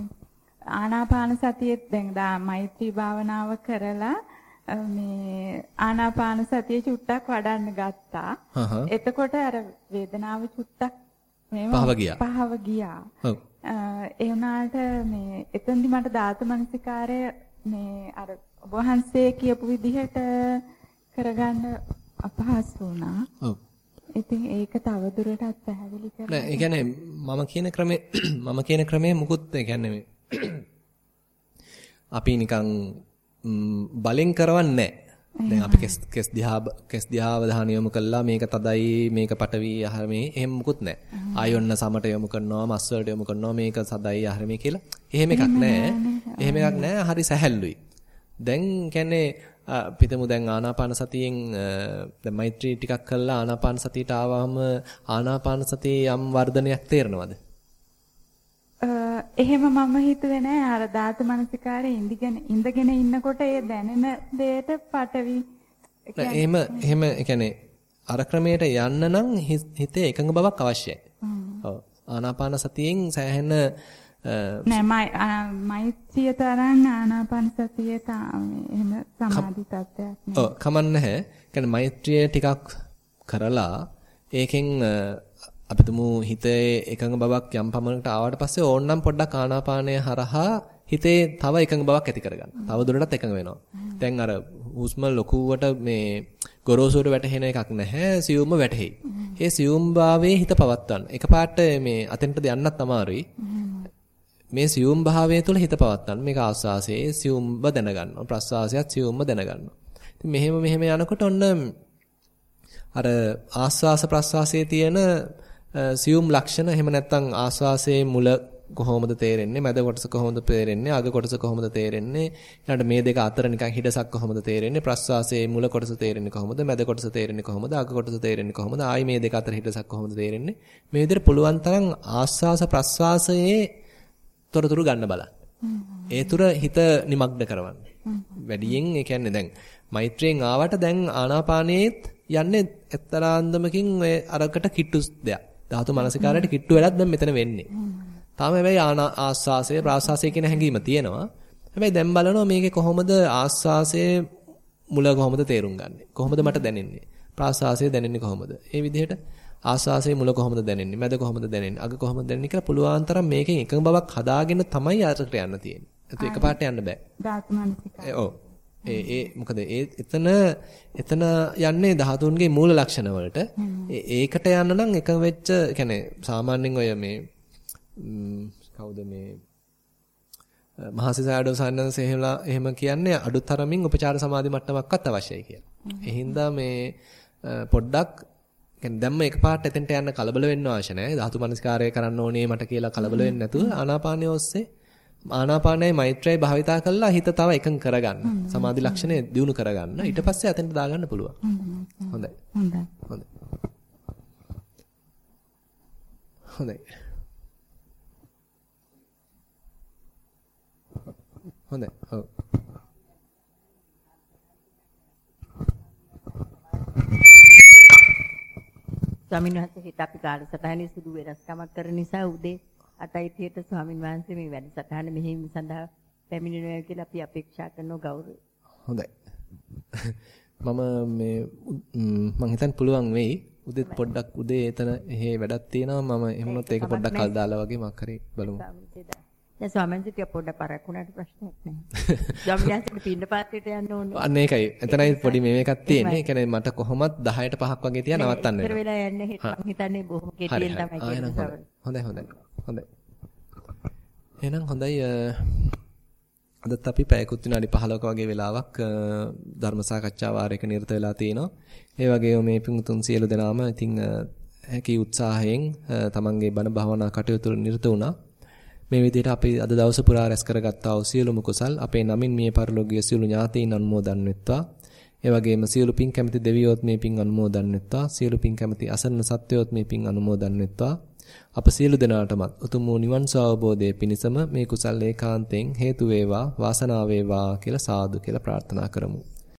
ආනාපාන සතියේ දැන් මෛත්‍රී භාවනාව කරලා මේ ආනාපාන සතිය චුට්ටක් වඩන්න ගත්තා. එතකොට අර වේදනාව චුට්ටක් මේව පහව ගියා. පහව ගියා. ඔව්. ඒ වුණාට මේ එතෙන්දි මට ධාතු මනසිකාරය මේ අර ඔබ වහන්සේ කියපු විදිහට කරගන්න අපහසු වුණා. ඔව්. ඉතින් ඒක තවදුරටත් පැහැදිලි කරන්න. නෑ ඒ කියන්නේ මම කියන ක්‍රමේ මම කියන ක්‍රමේ මුකුත් ඒ කියන්නේ අපි නිකන් බලෙන් කරවන්නේ දැන් අපි කෙස් කෙස් දිහා කෙස් දිහා අවධානය යොමු කළා මේක තදයි මේක පටවි ආහාරමේ එහෙම මුකුත් නැහැ. ආයොන්න සමට යොමු කරනවා මස් වලට යොමු කරනවා මේක සදයි ආහාරමේ කියලා. එහෙම එකක් නැහැ. එහෙම එකක් නැහැ. හරි සැහැල්ලුයි. දැන් කියන්නේ පිටමු දැන් ආනාපාන සතියෙන් දැන් මෛත්‍රී ටිකක් කළා ආනාපාන සතියට ආවම ආනාපාන සතියේ යම් වර්ධනයක් තේරෙනවද? එහෙම මම හිතුවේ නෑ අර ධාතු මනසිකාරේ ඉඳගෙන ඉඳගෙන ඉන්නකොට ඒ දැනෙන දෙයට පටවි එහෙම එහෙම කියන්නේ අර ක්‍රමයට යන්න නම් හිතේ එකඟ බවක් අවශ්‍යයි. ඔව්. ආනාපාන සතියෙන් සෑහෙන නෑ මෛත්‍රිය තරම් ආනාපාන සතියේ එහෙම සමාධි තත්ත්වයක් නෑ. ඔව් කමන්න නැහැ. කියන්නේ මෛත්‍රිය ටිකක් කරලා ඒකෙන් අපි තුමු හිතේ එකඟ බවක් යම් පමණකට ආවට පස්සේ ඕන්නම් පොඩ්ඩක් ආනාපානය හරහා හිතේ තව එකඟ බවක් ඇති කරගන්න. තව දුරටත් එකඟ වෙනවා. දැන් අර හුස්ම ලොකුවට මේ ගොරෝසුවට වැටෙන එකක් නැහැ. සියුම්ම වැටෙයි. ඒ සියුම් භාවයේ හිත පවත්වන්න. එකපාරට මේ අතෙන්ට යන්නත් අමාරුයි. මේ සියුම් භාවය තුළ හිත පවත්වන්න. මේක ආස්වාසයේ සියුම්ව දැනගන්නවා. ප්‍රස්වාසයත් සියුම්ව දැනගන්නවා. ඉතින් මෙහෙම මෙහෙම යනකොට ඔන්න අර ආස්වාස ප්‍රස්වාසයේ තියෙන සියුම් ලක්ෂණ එහෙම නැත්නම් ආස්වාසයේ මුල කොහොමද තේරෙන්නේ? මැද කොටස කොහොමද තේරෙන්නේ? අග කොටස කොහොමද තේරෙන්නේ? ඊළඟට මේ දෙක අතර නිකන් හිඩසක් කොහොමද තේරෙන්නේ? ප්‍රස්වාසයේ මුල කොටස තේරෙන්නේ කොහොමද? මැද කොටස තේරෙන්නේ කොහොමද? අග කොටස තේරෙන්නේ කොහොමද? ආයි මේ දෙක අතර හිඩසක් කොහොමද තේරෙන්නේ? මේ විදිහට පුළුවන් තරම් ආස්වාස ප්‍රස්වාසයේ තොරතුරු ගන්න බලන්න. ඒ තුර හිත නිමග්න කරවන්න. වැඩියෙන් ඒ කියන්නේ දැන් මෛත්‍රියෙන් ආවට දැන් ආනාපානයේත් යන්නේ එක්තරාන්දමකින් ඔය අරකට කිට්ටු දෙයක්. ධාතු මනසිකාරයට කිට්ටු වෙලක් දැන් මෙතන වෙන්නේ. තාම හැබැයි ආස්වාසය ප්‍රාස්වාසය කියන හැඟීම තියෙනවා. හැබැයි දැන් බලනවා මේකේ කොහොමද ආස්වාසයේ මුල කොහොමද තේරුම් ගන්නෙ? කොහොමද මට දැනෙන්නේ? ප්‍රාස්වාසය දැනෙන්නේ කොහොමද? ඒ විදිහට ආස්වාසයේ මුල කොහොමද දැනෙන්නේ? මැද කොහොමද දැනෙන්නේ? අග කොහොමද දැනෙන්නේ කියලා පුළුවන් තරම් මේකෙන් එකම බවක් හදාගෙන තමයි අරකට යන්න තියෙන්නේ. ඒක එකපාරට යන්න බෑ. ධාතු මනසිකාරය. ඔව්. ඒ ඒ මොකද ඒ එතන එතන යන්නේ ධාතුන්ගේ මූල ලක්ෂණ වලට. ඒකට යන්න නම් එක වෙච්ච يعني සාමාන්‍යයෙන් ඔය මේ කවුද මේ මහසිසාඩෝ සන්නන්ස එහෙමලා එහෙම කියන්නේ අඩුතරමින් උපචාර සමාධි මට්ටමක්වත් අවශ්‍යයි කියලා. ඒ හින්දා මේ පොඩ්ඩක් කියන්නේ දැම්ම එකපාරට එතෙන්ට යන්න කලබල වෙන්න අවශ්‍ය නැහැ. ධාතු මනස්කාරය කරන්න ඕනේ මට කියලා කලබල වෙන්නේ නැතුව ආනාපානය ඔස්සේ ආනාපානයයි මෛත්‍රයයි භාවිතා කළා හිත තව එකඟ කරගන්න. සමාධි ලක්ෂණය දියුණු කරගන්න. ඊට පස්සේ අතෙන්ට දාගන්න පුළුවන්. හොඳයි. හොඳයි. හොඳයි. හොඳයි. හොඳයි. ඔව්. ස්වාමීන් වහන්සේ හිත අපි කාලසටහනේ සුදු වෙනස්කමක් කරන නිසා උදේ 8:30ට ස්වාමීන් වහන්සේ මේ වැඩසටහන මෙහෙම සඳහා පැමිණෙනවා කියලා අපි අපේක්ෂා කරන ගෞරවය. හොඳයි. මම මේ මම හිතන්න පුළුවන් වෙයි. උදේත් පොඩ්ඩක් උදේ එතන එහෙ වැඩක් තියෙනවා මම එහෙමනොත් ඒක පොඩ්ඩක් කල් දාලා වගේ මක් හරි බලමු. දැන් ස්වාමීන් වහන්සේ පොඩ්ඩක් පරක් වුණාට ප්‍රශ්නයක් නැහැ. ස්වාමීන් වහන්සේ පින්න පාත්‍රයට යන්න ඕනේ. අන්න ඒකයි. එතනයි පොඩි මේ එකක් තියෙන්නේ. ඒ කියන්නේ මට කොහොමත් 10ට 5ක් වගේ තියා නවත්තන්න වෙනවා. වෙලා යන්නේ හිතන්නේ බොහොම කෙටියෙන් තමයි කියන්නේ. හොඳයි හොඳයි. හොඳයි. එහෙනම් හොඳයි අදත් අපි පැයකුත් විනාඩි 15ක වගේ වෙලාවක් ධර්ම සාකච්ඡා වාරයක නිරත වෙලා තිනවා. ඒ වගේම මේ පිඟුතුන් සියලු දෙනාම ඉතින් හැකි උත්සාහයෙන් තමන්ගේ බණ භාවනා කටයුතු නිරත වුණා. මේ විදිහට අපි අද දවස පුරා රැස් කරගත්තා වූ සියලුම කුසල් අපේ නමින් මිය පරලෝකීය සියලු ඥාතීන් අනුමෝදන් වෙත්වා. ඒ වගේම සියලු පින් කැමති දෙවියෝත් මේ පින් අනුමෝදන් වෙත්වා. සියලු පින් කැමති අසන්න සත්වයෝත් මේ පින් අනුමෝදන් වෙත්වා. අප සියලු දෙනාටමත් උතුම් වූ නිවන් සුවබෝධයේ පිණසම මේ කුසල් ඒකාන්තයෙන් හේතු වේවා වාසනාව වේවා කියලා සාදු කියලා ප්‍රාර්ථනා කරමු.